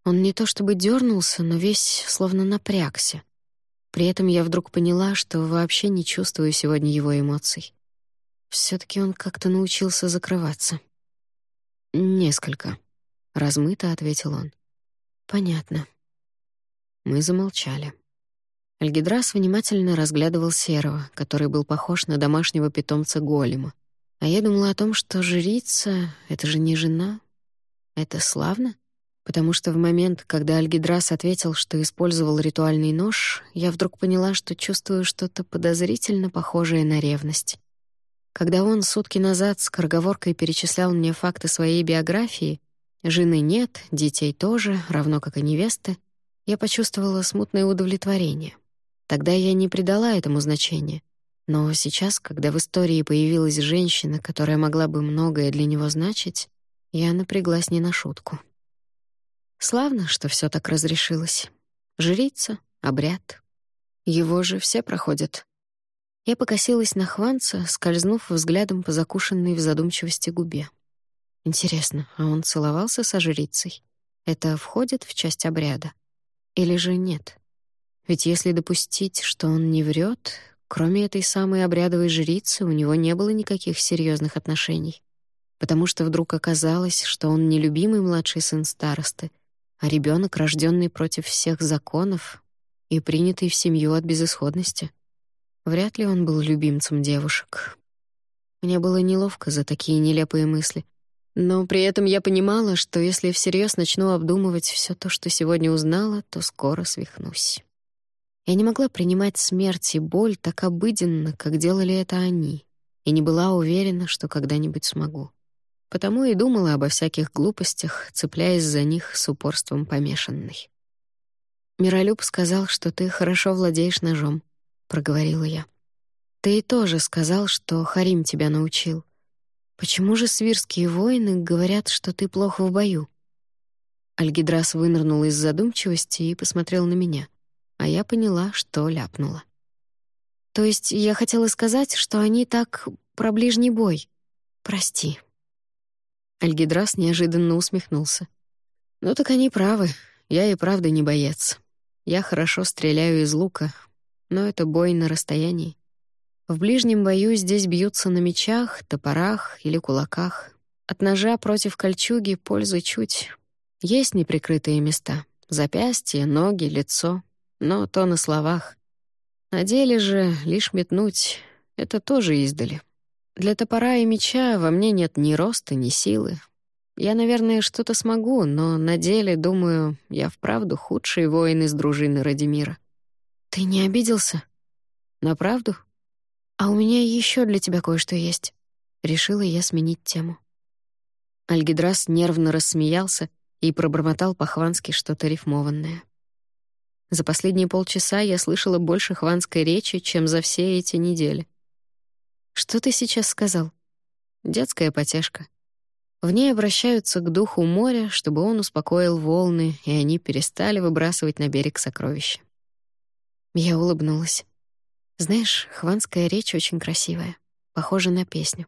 Он не то чтобы дернулся, но весь словно напрягся. При этом я вдруг поняла, что вообще не чувствую сегодня его эмоций. все таки он как-то научился закрываться. «Несколько», — размыто ответил он. «Понятно». Мы замолчали. Альгидрас внимательно разглядывал Серого, который был похож на домашнего питомца голема. А я думала о том, что жрица — это же не жена. Это славно? Потому что в момент, когда Альгидрас ответил, что использовал ритуальный нож, я вдруг поняла, что чувствую что-то подозрительно похожее на ревность. Когда он сутки назад с корговоркой перечислял мне факты своей биографии, жены нет, детей тоже, равно как и невесты, я почувствовала смутное удовлетворение. Тогда я не придала этому значения. Но сейчас, когда в истории появилась женщина, которая могла бы многое для него значить, я напряглась не на шутку. Славно, что все так разрешилось. Жрица, обряд. Его же все проходят. Я покосилась на Хванца, скользнув взглядом по закушенной в задумчивости губе. Интересно, а он целовался со жрицей? Это входит в часть обряда? Или же нет? Ведь если допустить, что он не врет, Кроме этой самой обрядовой жрицы, у него не было никаких серьезных отношений, потому что вдруг оказалось, что он не любимый младший сын старосты, а ребенок, рожденный против всех законов и принятый в семью от безысходности. Вряд ли он был любимцем девушек. Мне было неловко за такие нелепые мысли, но при этом я понимала, что если всерьез начну обдумывать все то, что сегодня узнала, то скоро свихнусь. Я не могла принимать смерть и боль так обыденно, как делали это они, и не была уверена, что когда-нибудь смогу. Потому и думала обо всяких глупостях, цепляясь за них с упорством помешанной. «Миролюб сказал, что ты хорошо владеешь ножом», — проговорила я. «Ты тоже сказал, что Харим тебя научил. Почему же свирские воины говорят, что ты плохо в бою?» Альгидрас вынырнул из задумчивости и посмотрел на меня — а я поняла, что ляпнула. То есть я хотела сказать, что они так про ближний бой. Прости. Альгидрас неожиданно усмехнулся. Ну так они правы. Я и правда не боец. Я хорошо стреляю из лука, но это бой на расстоянии. В ближнем бою здесь бьются на мечах, топорах или кулаках. От ножа против кольчуги пользы чуть. Есть неприкрытые места — запястья, ноги, лицо но то на словах. На деле же лишь метнуть — это тоже издали. Для топора и меча во мне нет ни роста, ни силы. Я, наверное, что-то смогу, но на деле, думаю, я вправду худший воин из дружины Радимира. Ты не обиделся? На правду? А у меня еще для тебя кое-что есть. Решила я сменить тему. Альгидрас нервно рассмеялся и пробормотал по-хвански что-то рифмованное. За последние полчаса я слышала больше хванской речи, чем за все эти недели. «Что ты сейчас сказал?» «Детская потешка. В ней обращаются к духу моря, чтобы он успокоил волны, и они перестали выбрасывать на берег сокровища». Я улыбнулась. «Знаешь, хванская речь очень красивая, похожа на песню».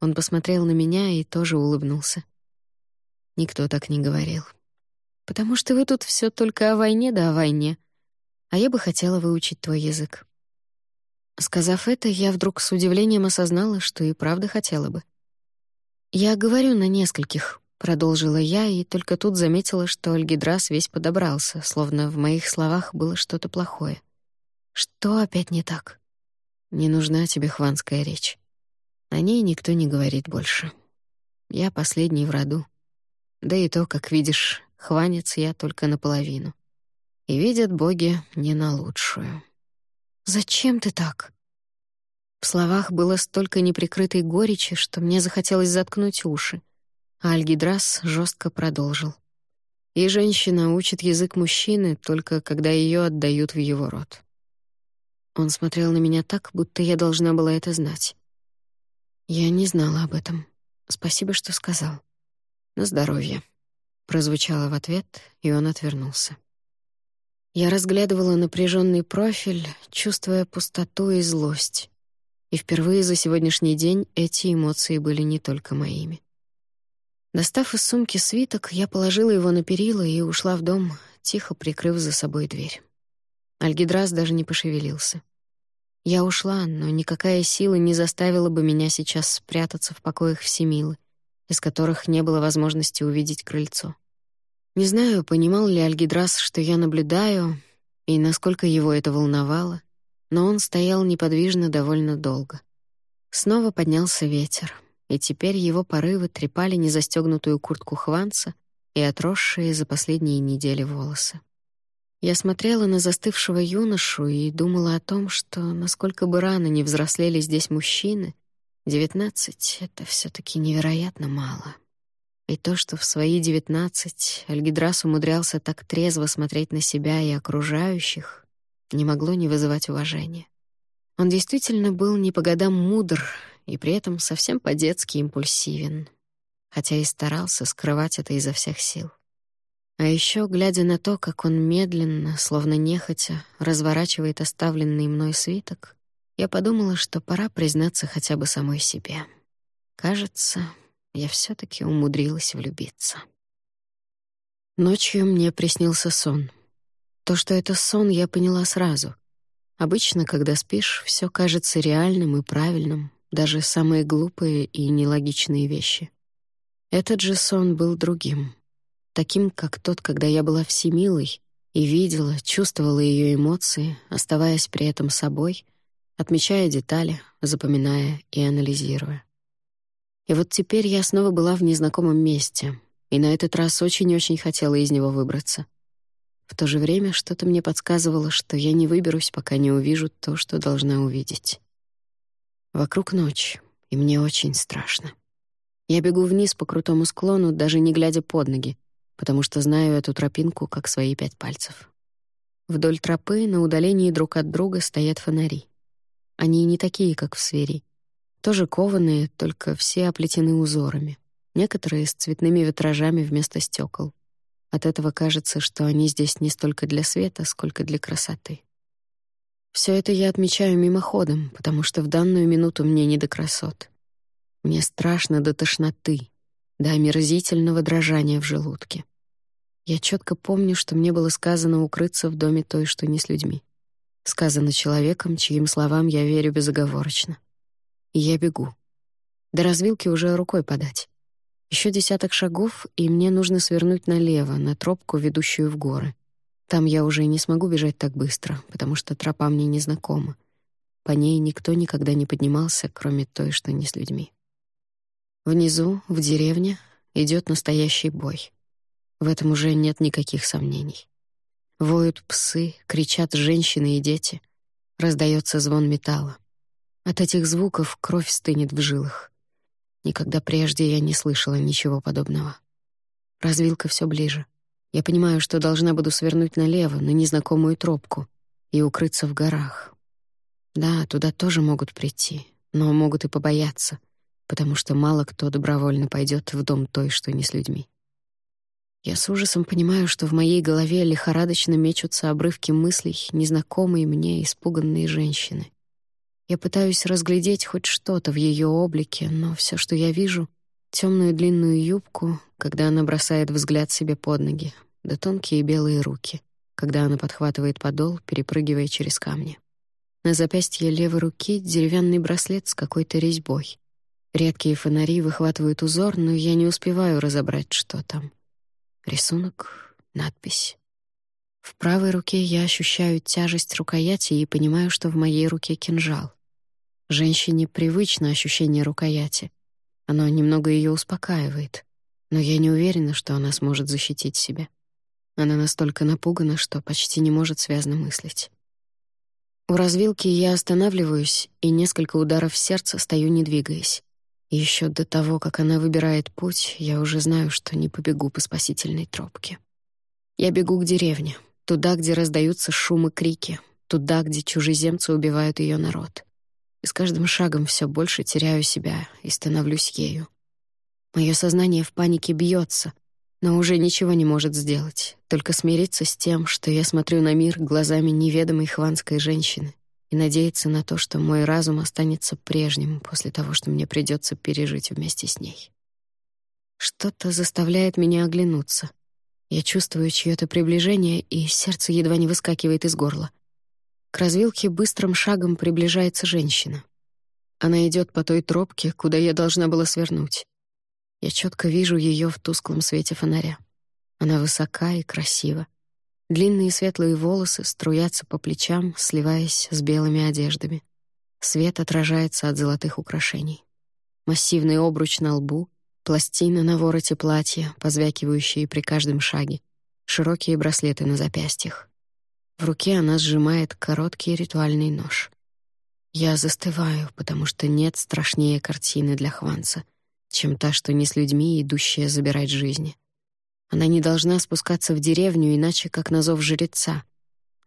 Он посмотрел на меня и тоже улыбнулся. Никто так не говорил. «Потому что вы тут все только о войне да о войне, а я бы хотела выучить твой язык». Сказав это, я вдруг с удивлением осознала, что и правда хотела бы. «Я говорю на нескольких», — продолжила я, и только тут заметила, что Альгидрас весь подобрался, словно в моих словах было что-то плохое. «Что опять не так?» «Не нужна тебе хванская речь. О ней никто не говорит больше. Я последний в роду. Да и то, как видишь, хванец я только наполовину. И видят боги не на лучшую. «Зачем ты так?» В словах было столько неприкрытой горечи, что мне захотелось заткнуть уши. Альгидрас жестко продолжил. И женщина учит язык мужчины только когда ее отдают в его род. Он смотрел на меня так, будто я должна была это знать. Я не знала об этом. Спасибо, что сказал. На здоровье. Прозвучало в ответ, и он отвернулся. Я разглядывала напряженный профиль, чувствуя пустоту и злость. И впервые за сегодняшний день эти эмоции были не только моими. Достав из сумки свиток, я положила его на перила и ушла в дом, тихо прикрыв за собой дверь. Альгидрас даже не пошевелился. Я ушла, но никакая сила не заставила бы меня сейчас спрятаться в покоях Всемилы, из которых не было возможности увидеть крыльцо. Не знаю, понимал ли Альгидрас, что я наблюдаю, и насколько его это волновало, но он стоял неподвижно довольно долго. Снова поднялся ветер, и теперь его порывы трепали незастегнутую куртку Хванца и отросшие за последние недели волосы. Я смотрела на застывшего юношу и думала о том, что, насколько бы рано не взрослели здесь мужчины, девятнадцать — это все таки невероятно мало. И то, что в свои девятнадцать Альгидрас умудрялся так трезво смотреть на себя и окружающих, не могло не вызывать уважения. Он действительно был не по годам мудр и при этом совсем по-детски импульсивен, хотя и старался скрывать это изо всех сил. А еще, глядя на то, как он медленно, словно нехотя, разворачивает оставленный мной свиток, я подумала, что пора признаться хотя бы самой себе. Кажется, я все таки умудрилась влюбиться. Ночью мне приснился сон. То, что это сон, я поняла сразу. Обычно, когда спишь, все кажется реальным и правильным, даже самые глупые и нелогичные вещи. Этот же сон был другим — таким, как тот, когда я была всемилой и видела, чувствовала ее эмоции, оставаясь при этом собой, отмечая детали, запоминая и анализируя. И вот теперь я снова была в незнакомом месте, и на этот раз очень-очень хотела из него выбраться. В то же время что-то мне подсказывало, что я не выберусь, пока не увижу то, что должна увидеть. Вокруг ночь, и мне очень страшно. Я бегу вниз по крутому склону, даже не глядя под ноги, потому что знаю эту тропинку как свои пять пальцев. Вдоль тропы на удалении друг от друга стоят фонари. Они не такие, как в Свери. Тоже кованые, только все оплетены узорами. Некоторые с цветными витражами вместо стекол. От этого кажется, что они здесь не столько для света, сколько для красоты. Все это я отмечаю мимоходом, потому что в данную минуту мне не до красот. Мне страшно до тошноты, до омерзительного дрожания в желудке. Я четко помню, что мне было сказано укрыться в доме той, что не с людьми. Сказано человеком, чьим словам я верю безоговорочно. Я бегу. До развилки уже рукой подать. Еще десяток шагов, и мне нужно свернуть налево, на тропку, ведущую в горы. Там я уже не смогу бежать так быстро, потому что тропа мне незнакома. по ней никто никогда не поднимался, кроме той, что не с людьми. Внизу, в деревне, идет настоящий бой. В этом уже нет никаких сомнений. Воют псы, кричат женщины и дети. Раздается звон металла. От этих звуков кровь стынет в жилах. Никогда прежде я не слышала ничего подобного. Развилка все ближе. Я понимаю, что должна буду свернуть налево, на незнакомую тропку, и укрыться в горах. Да, туда тоже могут прийти, но могут и побояться, потому что мало кто добровольно пойдет в дом той, что не с людьми. Я с ужасом понимаю, что в моей голове лихорадочно мечутся обрывки мыслей незнакомой мне испуганной женщины. Я пытаюсь разглядеть хоть что-то в ее облике, но все, что я вижу — темную длинную юбку, когда она бросает взгляд себе под ноги, да тонкие белые руки, когда она подхватывает подол, перепрыгивая через камни. На запястье левой руки деревянный браслет с какой-то резьбой. Редкие фонари выхватывают узор, но я не успеваю разобрать, что там. Рисунок, надпись. В правой руке я ощущаю тяжесть рукояти и понимаю, что в моей руке кинжал. Женщине привычно ощущение рукояти. Оно немного ее успокаивает, но я не уверена, что она сможет защитить себя. Она настолько напугана, что почти не может связно мыслить. У развилки я останавливаюсь и несколько ударов сердца стою, не двигаясь. Еще до того, как она выбирает путь, я уже знаю, что не побегу по спасительной тропке. Я бегу к деревне, туда, где раздаются шумы, крики, туда, где чужеземцы убивают ее народ. И с каждым шагом все больше теряю себя и становлюсь ею. Мое сознание в панике бьется, но уже ничего не может сделать, только смириться с тем, что я смотрю на мир глазами неведомой хванской женщины, и надеяться на то, что мой разум останется прежним после того, что мне придется пережить вместе с ней. Что-то заставляет меня оглянуться. Я чувствую чье-то приближение, и сердце едва не выскакивает из горла. К развилке быстрым шагом приближается женщина. Она идет по той тропке, куда я должна была свернуть. Я четко вижу ее в тусклом свете фонаря. Она высока и красива. Длинные светлые волосы струятся по плечам, сливаясь с белыми одеждами. Свет отражается от золотых украшений. Массивный обруч на лбу, пластины на вороте платья, позвякивающие при каждом шаге, широкие браслеты на запястьях. В руке она сжимает короткий ритуальный нож. Я застываю, потому что нет страшнее картины для Хванца, чем та, что не с людьми, идущая забирать жизни. Она не должна спускаться в деревню, иначе как на зов жреца.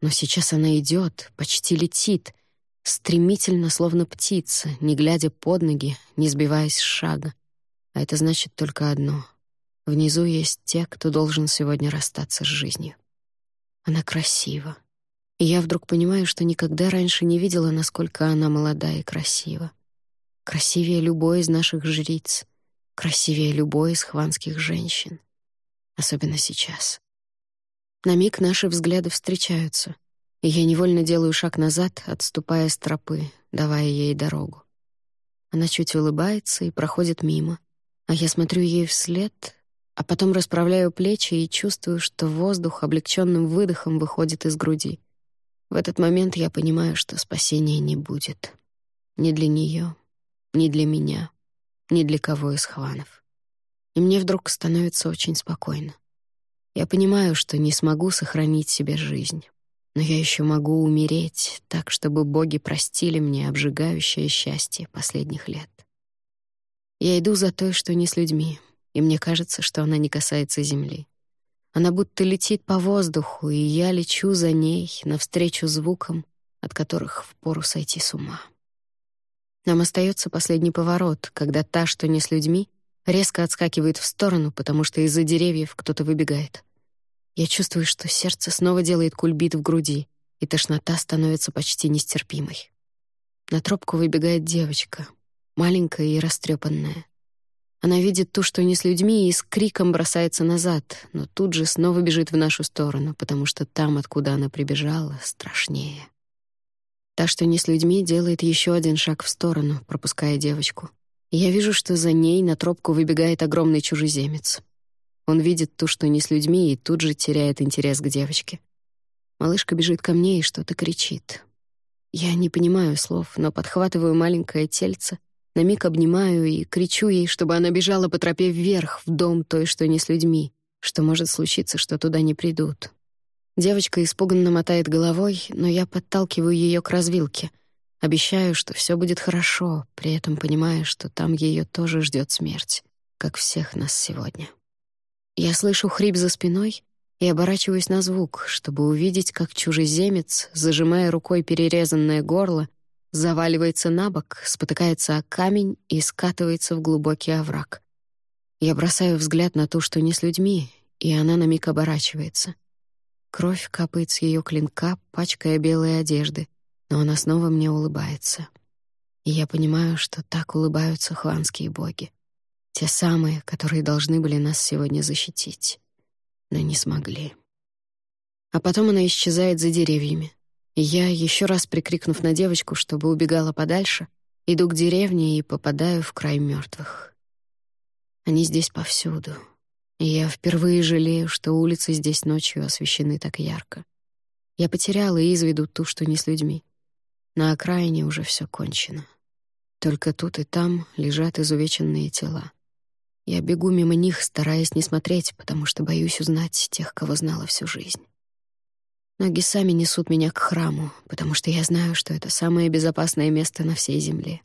Но сейчас она идет, почти летит, стремительно, словно птица, не глядя под ноги, не сбиваясь с шага. А это значит только одно. Внизу есть те, кто должен сегодня расстаться с жизнью. Она красива. И я вдруг понимаю, что никогда раньше не видела, насколько она молода и красива. Красивее любой из наших жриц, красивее любой из хванских женщин особенно сейчас. На миг наши взгляды встречаются, и я невольно делаю шаг назад, отступая с тропы, давая ей дорогу. Она чуть улыбается и проходит мимо, а я смотрю ей вслед, а потом расправляю плечи и чувствую, что воздух облегченным выдохом выходит из груди. В этот момент я понимаю, что спасения не будет. Ни для нее, ни для меня, ни для кого из хванов и мне вдруг становится очень спокойно. Я понимаю, что не смогу сохранить себе жизнь, но я еще могу умереть так, чтобы боги простили мне обжигающее счастье последних лет. Я иду за той, что не с людьми, и мне кажется, что она не касается земли. Она будто летит по воздуху, и я лечу за ней навстречу звукам, от которых впору сойти с ума. Нам остается последний поворот, когда та, что не с людьми, резко отскакивает в сторону, потому что из-за деревьев кто-то выбегает. Я чувствую, что сердце снова делает кульбит в груди, и тошнота становится почти нестерпимой. На тропку выбегает девочка, маленькая и растрепанная. Она видит ту, что не с людьми, и с криком бросается назад, но тут же снова бежит в нашу сторону, потому что там, откуда она прибежала, страшнее. Та, что не с людьми, делает еще один шаг в сторону, пропуская девочку. Я вижу, что за ней на тропку выбегает огромный чужеземец. Он видит ту, что не с людьми, и тут же теряет интерес к девочке. Малышка бежит ко мне и что-то кричит. Я не понимаю слов, но подхватываю маленькое тельце, на миг обнимаю и кричу ей, чтобы она бежала по тропе вверх, в дом той, что не с людьми, что может случиться, что туда не придут. Девочка испуганно мотает головой, но я подталкиваю ее к развилке. Обещаю, что все будет хорошо, при этом понимая, что там ее тоже ждет смерть, как всех нас сегодня. Я слышу хрип за спиной и оборачиваюсь на звук, чтобы увидеть, как чужеземец, зажимая рукой перерезанное горло, заваливается на бок, спотыкается о камень и скатывается в глубокий овраг. Я бросаю взгляд на ту, что не с людьми, и она на миг оборачивается. Кровь капает с ее клинка, пачкая белые одежды, но она снова мне улыбается. И я понимаю, что так улыбаются хванские боги. Те самые, которые должны были нас сегодня защитить, но не смогли. А потом она исчезает за деревьями. Я, еще раз прикрикнув на девочку, чтобы убегала подальше, иду к деревне и попадаю в край мертвых. Они здесь повсюду. И я впервые жалею, что улицы здесь ночью освещены так ярко. Я потеряла из виду ту, что не с людьми. На окраине уже все кончено. Только тут и там лежат изувеченные тела. Я бегу мимо них, стараясь не смотреть, потому что боюсь узнать тех, кого знала всю жизнь. Ноги сами несут меня к храму, потому что я знаю, что это самое безопасное место на всей земле.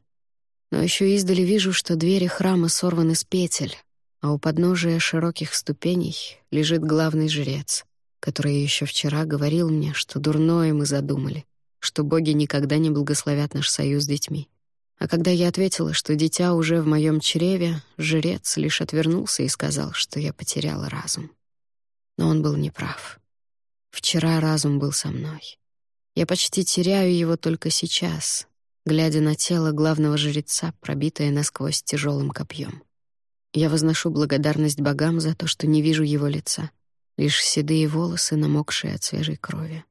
Но еще издали вижу, что двери храма сорваны с петель, а у подножия широких ступеней лежит главный жрец, который еще вчера говорил мне, что дурное мы задумали, что боги никогда не благословят наш союз с детьми. А когда я ответила, что дитя уже в моем чреве, жрец лишь отвернулся и сказал, что я потеряла разум. Но он был неправ. Вчера разум был со мной. Я почти теряю его только сейчас, глядя на тело главного жреца, пробитое насквозь тяжелым копьем. Я возношу благодарность богам за то, что не вижу его лица, лишь седые волосы, намокшие от свежей крови.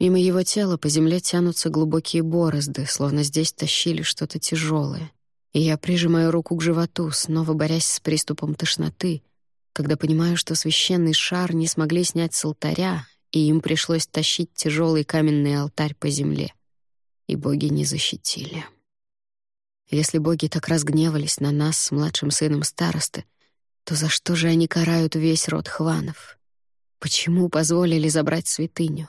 Мимо его тела по земле тянутся глубокие борозды, словно здесь тащили что-то тяжелое. И я прижимаю руку к животу, снова борясь с приступом тошноты, когда понимаю, что священный шар не смогли снять с алтаря, и им пришлось тащить тяжелый каменный алтарь по земле. И боги не защитили. Если боги так разгневались на нас с младшим сыном старосты, то за что же они карают весь род хванов? Почему позволили забрать святыню?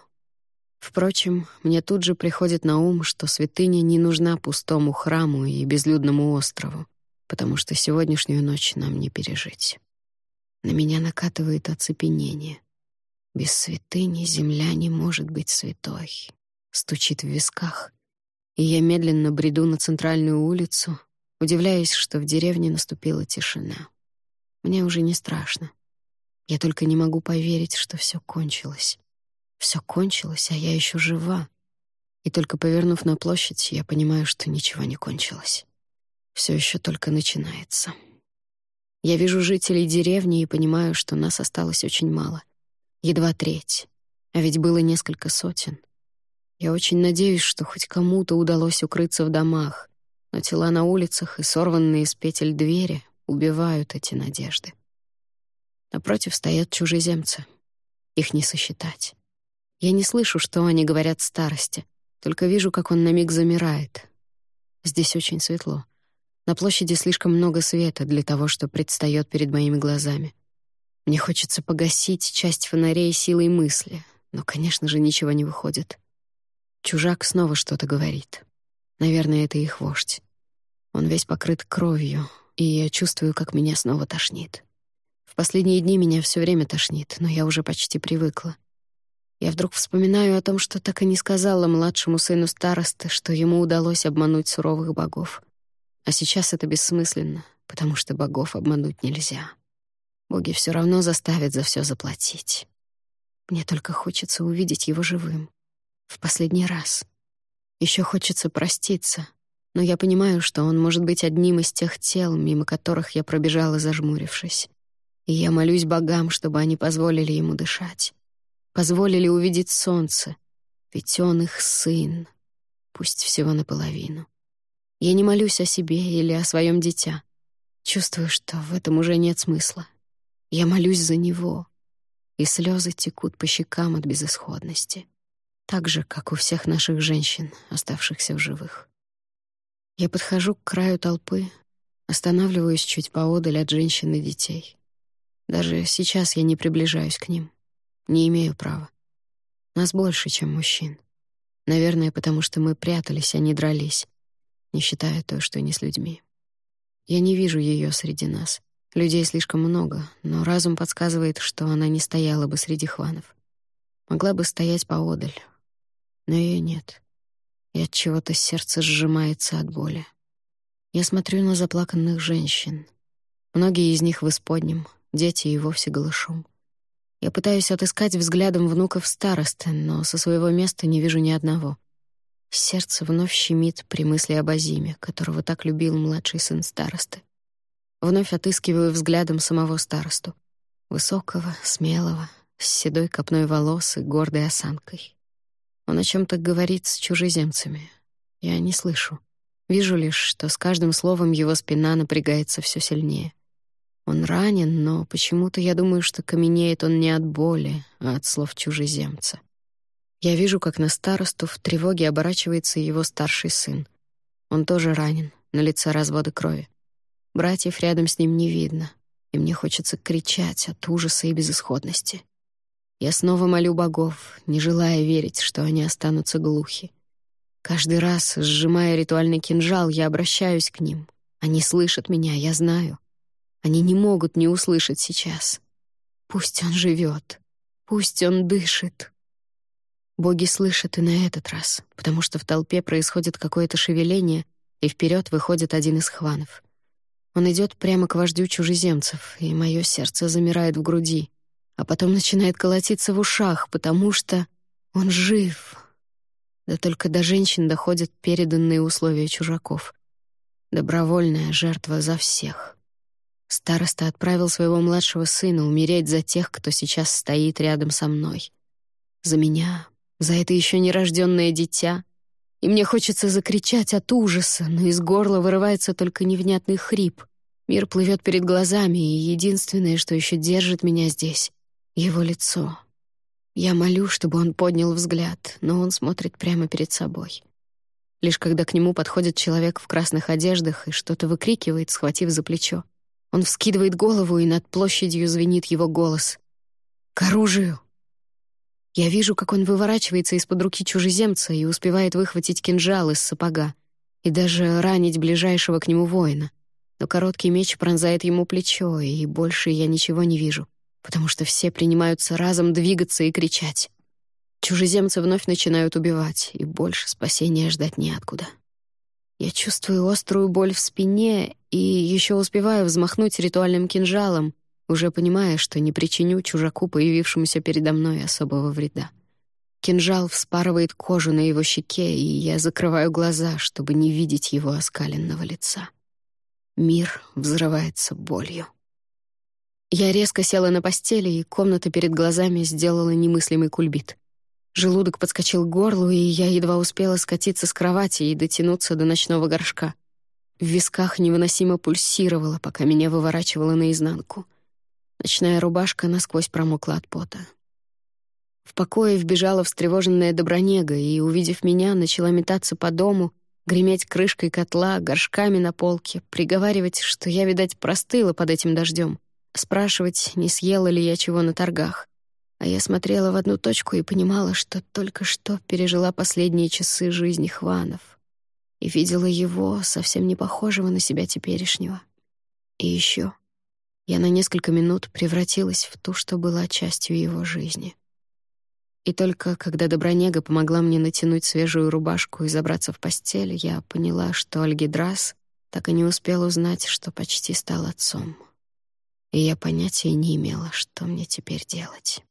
Впрочем, мне тут же приходит на ум, что святыня не нужна пустому храму и безлюдному острову, потому что сегодняшнюю ночь нам не пережить. На меня накатывает оцепенение. Без святыни земля не может быть святой. Стучит в висках, и я медленно бреду на центральную улицу, удивляясь, что в деревне наступила тишина. Мне уже не страшно. Я только не могу поверить, что все кончилось. Все кончилось, а я еще жива. И только повернув на площадь, я понимаю, что ничего не кончилось. Все еще только начинается. Я вижу жителей деревни и понимаю, что нас осталось очень мало. Едва треть. А ведь было несколько сотен. Я очень надеюсь, что хоть кому-то удалось укрыться в домах, но тела на улицах и сорванные с петель двери убивают эти надежды. Напротив стоят чужеземцы. Их не сосчитать. Я не слышу, что они говорят старости, только вижу, как он на миг замирает. Здесь очень светло. На площади слишком много света для того, что предстаёт перед моими глазами. Мне хочется погасить часть фонарей силой мысли, но, конечно же, ничего не выходит. Чужак снова что-то говорит. Наверное, это их вождь. Он весь покрыт кровью, и я чувствую, как меня снова тошнит. В последние дни меня все время тошнит, но я уже почти привыкла. Я вдруг вспоминаю о том, что так и не сказала младшему сыну старосты, что ему удалось обмануть суровых богов. А сейчас это бессмысленно, потому что богов обмануть нельзя. Боги все равно заставят за все заплатить. Мне только хочется увидеть его живым. В последний раз. Еще хочется проститься, но я понимаю, что он может быть одним из тех тел, мимо которых я пробежала, зажмурившись. И я молюсь богам, чтобы они позволили ему дышать позволили увидеть солнце, ведь он их сын, пусть всего наполовину. Я не молюсь о себе или о своем дитя. Чувствую, что в этом уже нет смысла. Я молюсь за него, и слезы текут по щекам от безысходности. так же, как у всех наших женщин, оставшихся в живых. Я подхожу к краю толпы, останавливаюсь чуть поодаль от женщин и детей. Даже сейчас я не приближаюсь к ним. Не имею права. Нас больше, чем мужчин. Наверное, потому что мы прятались, а не дрались, не считая то, что не с людьми. Я не вижу ее среди нас. Людей слишком много, но разум подсказывает, что она не стояла бы среди хванов. Могла бы стоять поодаль, но ее нет. И от чего-то сердце сжимается от боли. Я смотрю на заплаканных женщин. Многие из них в исподнем, дети и вовсе голышом. Я пытаюсь отыскать взглядом внуков старосты, но со своего места не вижу ни одного. Сердце вновь щемит при мысли об Азиме, которого так любил младший сын старосты. Вновь отыскиваю взглядом самого старосту. Высокого, смелого, с седой копной волос и гордой осанкой. Он о чем то говорит с чужеземцами. Я не слышу. Вижу лишь, что с каждым словом его спина напрягается все сильнее. Он ранен, но почему-то я думаю, что каменеет он не от боли, а от слов чужеземца. Я вижу, как на старосту в тревоге оборачивается его старший сын. Он тоже ранен, на лице разводы крови. Братьев рядом с ним не видно, и мне хочется кричать от ужаса и безысходности. Я снова молю богов, не желая верить, что они останутся глухи. Каждый раз, сжимая ритуальный кинжал, я обращаюсь к ним. Они слышат меня, я знаю. Они не могут не услышать сейчас. Пусть он живет, пусть он дышит. Боги слышат и на этот раз, потому что в толпе происходит какое-то шевеление, и вперед выходит один из хванов. Он идет прямо к вождю чужеземцев, и мое сердце замирает в груди, а потом начинает колотиться в ушах, потому что он жив. Да только до женщин доходят переданные условия чужаков. Добровольная жертва за всех. Староста отправил своего младшего сына умереть за тех, кто сейчас стоит рядом со мной. За меня, за это еще нерожденное дитя. И мне хочется закричать от ужаса, но из горла вырывается только невнятный хрип. Мир плывет перед глазами, и единственное, что еще держит меня здесь — его лицо. Я молю, чтобы он поднял взгляд, но он смотрит прямо перед собой. Лишь когда к нему подходит человек в красных одеждах и что-то выкрикивает, схватив за плечо. Он вскидывает голову, и над площадью звенит его голос. «К оружию!» Я вижу, как он выворачивается из-под руки чужеземца и успевает выхватить кинжал из сапога и даже ранить ближайшего к нему воина. Но короткий меч пронзает ему плечо, и больше я ничего не вижу, потому что все принимаются разом двигаться и кричать. Чужеземцы вновь начинают убивать, и больше спасения ждать неоткуда. Я чувствую острую боль в спине и еще успеваю взмахнуть ритуальным кинжалом, уже понимая, что не причиню чужаку, появившемуся передо мной, особого вреда. Кинжал вспарывает кожу на его щеке, и я закрываю глаза, чтобы не видеть его оскаленного лица. Мир взрывается болью. Я резко села на постели, и комната перед глазами сделала немыслимый кульбит. Желудок подскочил к горлу, и я едва успела скатиться с кровати и дотянуться до ночного горшка. В висках невыносимо пульсировало, пока меня выворачивало наизнанку. Ночная рубашка насквозь промокла от пота. В покое вбежала встревоженная Добронега и, увидев меня, начала метаться по дому, греметь крышкой котла, горшками на полке, приговаривать, что я, видать, простыла под этим дождем, спрашивать, не съела ли я чего на торгах а я смотрела в одну точку и понимала, что только что пережила последние часы жизни Хванов и видела его, совсем не похожего на себя теперешнего. И еще я на несколько минут превратилась в ту, что была частью его жизни. И только когда Добронега помогла мне натянуть свежую рубашку и забраться в постель, я поняла, что Альгидрас так и не успел узнать, что почти стал отцом. И я понятия не имела, что мне теперь делать.